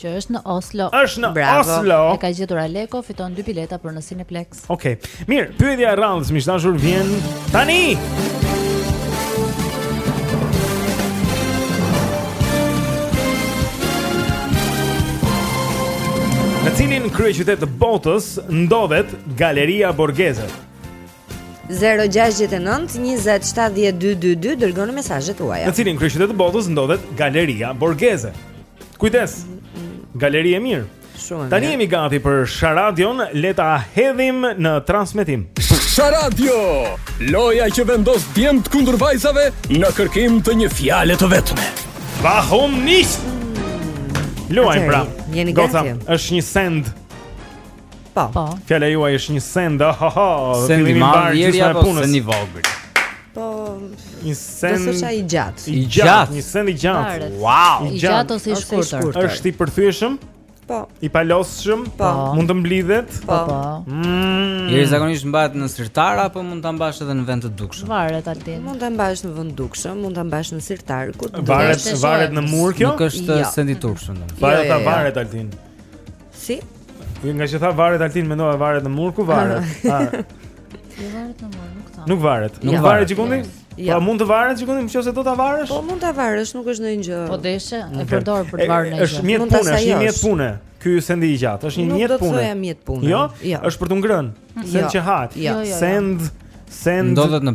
Që është në Oslo. Është në Bravo. Oslo. E ka gjetur Aleko, fiton dy bileta për në Cineplex. Okej. Okay. Mirë, pyetja e radhës miq të dashur vjen tani. Në cilin kryeqytet të botës ndodhet Galeria Borghese? 0-6-9-27-12-2 Dërgoni mesazhet tuaja Në cilin kryeqytet të botës ndodhet Galeria Borghese Kujdes Galeri e mirë Shumë Tani jemi gati për Sharadion Le ta hedhim në transmetim Sharadio Loja që vendos djemtë kundër vajzave Në kërkim të një fjale të vetme Vahum nisë Luajmë pra Jeni gati Goca është një send Po. po. Fjala juaj është një send. Ha ha ha. Send i madh Eri apo send i vogël? Po. Një send. Do të thosh i gjatë. I gjatë, një send i gjatë. Wow. I gjatë ose i shkurtër. Është i përthyeshëm? Po. I palosshëm? Po. Mund të mblidhet? Po. po. Mm. Eri zakonisht mbahet në sirtar apo mund ta mbash edhe në vend të dukshëm? Varet Altin. Mund ta mbash në vend të dukshëm, mund ta mbash në sirtar, ku do të thosh. Varet, varet në mur kjo? Nuk është jo. send i turpshëm. Varet ta jo, jo, jo. varet Altin. Si? Ngaqë tha varet Altin mendova varet në mur ku varet? Ha. Nuk varet në mur, nuk tha. Nuk varet. Nuk varet gjëkundi? Jo. Po mund të varet gjëkundi nëse do ta varësh? Po mund ta varësh, nuk është ndonjë gjë. Po deshe, e përdor për të varur ndonjë gjë. Është mjet pune, është një mjet pune. Ky sendi i gjatë, është një mjet pune. Nuk do të thoja mjet pune. Jo? jo. Është për të ngrënë. Jo. Send që hahet. Jo, jo, send send ndodhet në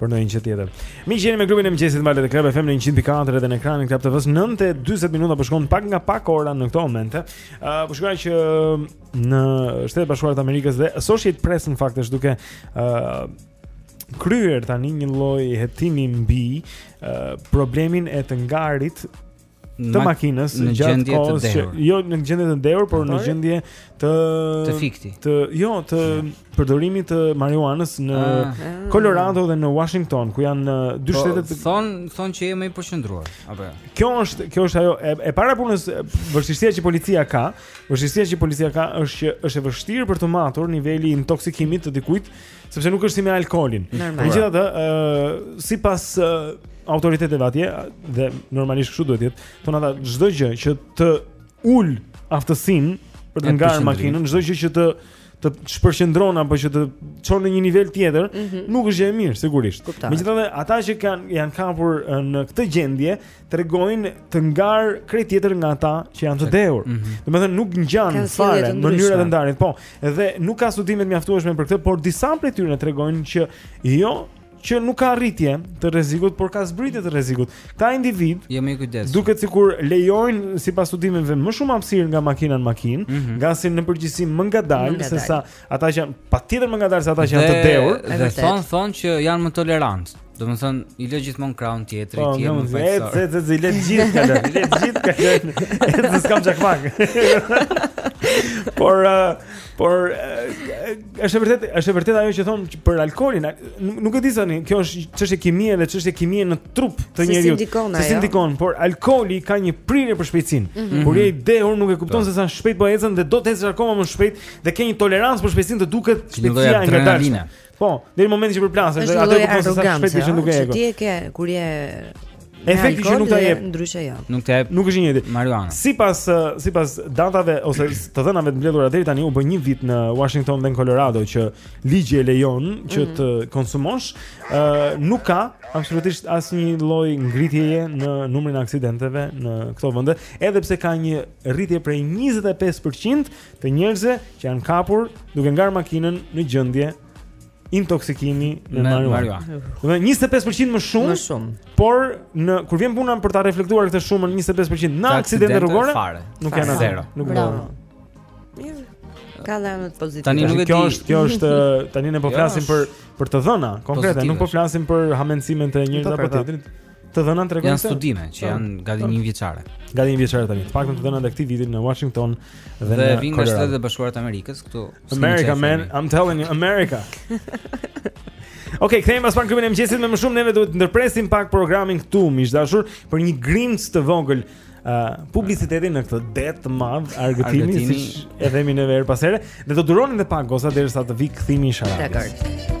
Për ndonjë gjë tjetër. Miq jeni me klubin e mëngjesit te valët e Club FM në 104 edhe në ekranin e Club TV-s 9:40 minuta po shkon pak nga pak ora në këto momente. Ë uh, po shkruhet që në Shtetet e Bashkuara të Amerikës dhe Associated Press në fakt është duke ë uh, kryer tani një lloj hetimi mbi uh, problemin e të ngarit të makinës në gjendje të dehur. Jo në gjendje të dehur, por në gjendje të të fikti. Të jo të përdorimit të marijuanës në ah. Colorado dhe në Washington, ku janë uh, dy po, shtete të thonë thonë që jemi më të përqendruar. Apo. Jo? Kjo është kjo është ajo e, e para punës vështirësia që policia ka, vështirësia që policia ka është që është e vështirë për t'u matur niveli i intoksikimit të dikujt Sepse nuk është si me alkoolin. Megjithatë, ë sipas autoriteteve atje dhe normalisht kështu duhet jetë, thonë ata çdo gjë që të ul aftësinë për të ngarë makinën, çdo gjë që të të shpërqendron apo që të çon në një nivel tjetër, mm -hmm. nuk është gjë e mirë sigurisht. Megjithatë, ata që kanë janë kapur në këtë gjendje, tregojnë të ngarë krejt tjetër nga ata që janë të dehur. Mm -hmm. Domethënë nuk ngjan fare mënyra e të ngarit. Po, edhe nuk ka studime të mjaftueshme për këtë, por disa prej tyre tregojnë që jo që nuk ka rritje të rrezikut, por ka zbritje të rrezikut. Këta individë, janë më të kujdesshëm. Duket sikur lejojnë sipas studimeve më shumë hapësirë nga makina në makinë, mm -hmm. ngasin në përgjithësi më ngadalë se sa Ata që janë patjetër më ngadalë se ata që janë të dehur. Dhe thonë thonë që janë më tolerantë. Domethënë i lë gjithmonë krahun tjetrit, po, ti je më fajtor. Po, se se se i lë gjithë kanë, i lë gjithë kanë. Edhe s'kam çak pak. Por uh, por uh, është e vërtetë, është e vërtetë ajo që thonë për alkoolin, nuk e di tani, kjo është çështje kimie dhe çështje kimie në trup të njeriut. Se si ndikon, por alkooli ka një prirje për shpejtësinë. Mhm. Kur je i dehur nuk e kupton po. se sa shpejt po ecën dhe do të ecësh akoma më shpejt dhe ke një tolerancë për shpejtësinë të duket shpejtësia e ngadalshme. Po, deri në momentin që përplasesh, atë po thotë sa shpejt që nuk e ke. Ti e ke kur je Efekti që nuk ta jep ndryshe jo. Nuk ta jep. Nuk është i njëjti. Marijuana. Sipas sipas datave ose të dhënave të mbledhura deri tani u bë një vit në Washington dhe në Colorado që ligji e lejon që mhm. të konsumosh, ë nuk ka absolutisht asnjë lloj ngritjeje në numrin e aksidenteve në këto vende, edhe pse ka një rritje prej 25% të njerëzve që janë kapur duke ngarë makinën në gjendje intoksikimi me marijuana. Domethënë 25% më shumë. Më shumë. Por në kur vjen puna për ta reflektuar këtë shumën 25% në aksidente rrugore, nuk janë zero. Nuk do. Mirë. Ka dhe të pozitive. Tani nuk e di. Kjo është, kjo është tani ne po flasim për për të dhëna konkrete, nuk po flasim për hamendësime të njërit apo të tjetrit. Të dhënat tregojnë janë studime që po, janë gati po. një vjeçare. Gati një vjeçare tani. Të paktën të dhënat e këtij viti në Washington dhe, dhe në Colorado. Dhe Shtetet e Bashkuara të Amerikës këtu. America man, I'm telling you, America. Okej, okay, kthehemi pas pak në klubin e mëngjesit me më shumë neve duhet të ndërpresim pak programin këtu, miq të dashur, për një grimcë të vogël uh, publiciteti në këtë det të madh argëtimi, argëtimi. siç e themi neve herë pas here, dhe do duroni edhe pak goza derisa të vijë kthimi inshallah. Dakor.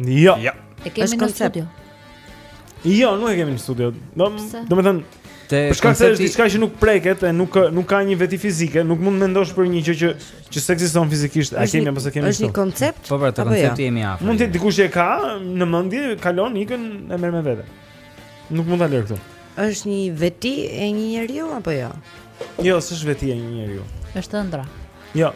Jo. Jo. E kemi në studio. Jo, nuk e kemi në studio. Do domethënë te për shkak se është diçka që nuk preket e nuk nuk ka një veti fizike, nuk mund të mendosh për një gjë që që s'ekziston fizikisht, a kemi apo s'e kemi. Është një koncept. Po pra, te jo? koncepti jemi afër. Mundet dikush që e ka në mendje, kalon ikën e merr me vete. Nuk mund ta lërë këtu. Është një veti e një njeriu apo jo? Jo, s'është veti e një njeriu. Është ëndrra. Jo.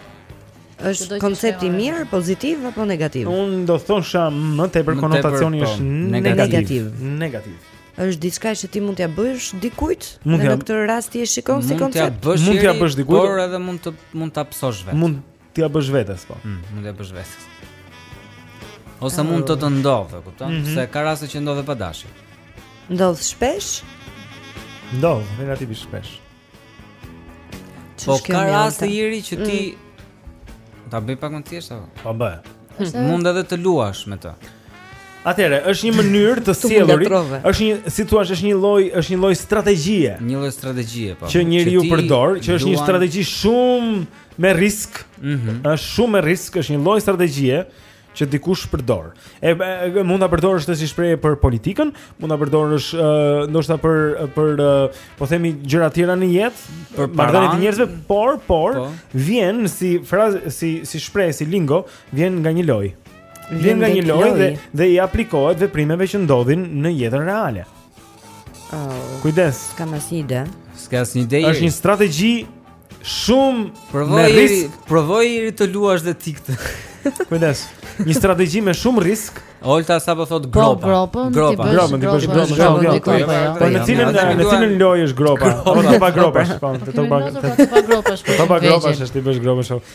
Është koncept i mirë, pozitiv apo negativ? Unë do thosha më tepër konotacioni po, është negativ. Negativ. Është diçka që ti mund t'ja bësh dikujt, në këtë rast ti e shikon si koncept. Mund t'ja bësh dikujt, por edhe mund të mund ta pësosh vetë. Mund t'ja bësh vetes po. Mm, mund t'ja bësh vetes. Ose mund të të ndodhë, kupton? Mhm. Se ka raste që ndodh edhe pa dashje. Ndodh shpesh? Ndodh relativisht shpesh. Po ka raste të tjera që ti mm. ta bëj pak më thjesht apo? Po bëj. Hmm. Mund edhe të luash me të. Atëherë, është një mënyrë të sjellurit. Është një, si thua, është një lloj, është një lloj strategjie. Një lloj strategjie, po. Që njeriu përdor, që është një strategji shumë me risk. Mhm. Është shumë me risk, është një lloj strategjie që dikush përdor. E, e mund ta përdorësh të si shprehje për politikën, mund ta përdorësh ndoshta për për po themi gjëra të tjera në jetë, për marrëdhënie të njerëzve, por por po. vjen si frazë si si shprehje, si lingo, vjen nga një lojë. Vjen nga një lojë dhe dhe i aplikohet veprimeve që ndodhin në jetën reale. Oh, Kujdes. Kam asnjë ide. S'ka asnjë ide. Është një strategji shumë provoje me risk. Provoje të luash dhe ti këtë. Kujdes. Një strategji me shumë risk. Olta sapo tha po, gropa. Gropa, gropa. Gropa, t'i bësh gropën. Jo, jo, po, jo. Po në cilën në cilën lojë është gropa? Po të pa gropash, po të pa gropash. Po të pa gropash është t'i bësh gropën shokut.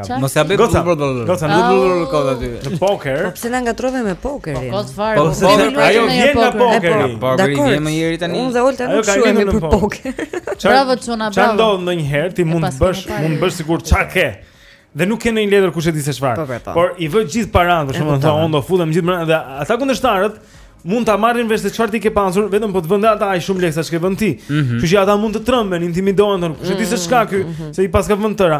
Mos ja bëj goca. Goca nuk do të kot aty. Në poker. Po pse na ngatërrove me pokerin? Po kot fare. Po pse nuk luaj ajo vjen nga pokeri? Po gri më ieri tani. Unë dhe Olta nuk shquhemi për poker. Bravo çuna, bravo. Çfarë ndodh ndonjëherë ti mund të bësh, mund të bësh sikur ça ke. Dhe nuk ke asnjë letër kush e di se çfarë. Po, po. Por i vë gjithë paranë, për shembull, thua unë do futem gjithë brenda dhe ata kundërshtarët mund ta marrin vesh se çfarë ti ke pasur, vetëm po të vënë ata aq shumë lekë sa ç'ke vënë ti. Mhm. Kështu që ata mund të tremben, intimidohen, thonë kush e di se ç'ka ky, mhm, mhm. se i paska vënë tëra.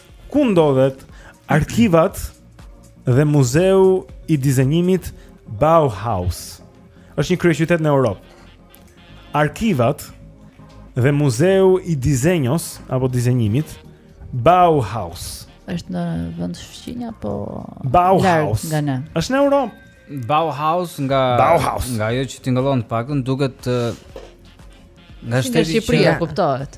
Ku ndodhet arkivat dhe muzeu i dizenimit Bauhaus? Është një kryeqytet në Europë. Arkivat dhe muzeu i dizenjos apo dizenimit Bauhaus. Është në vend fqinj apo Bauhaus nga ne? Është në Europë. Bauhaus nga Bauhaus. nga ajo që tingëllon pak më duket nga shteti i Shqipërisë, kuptohet.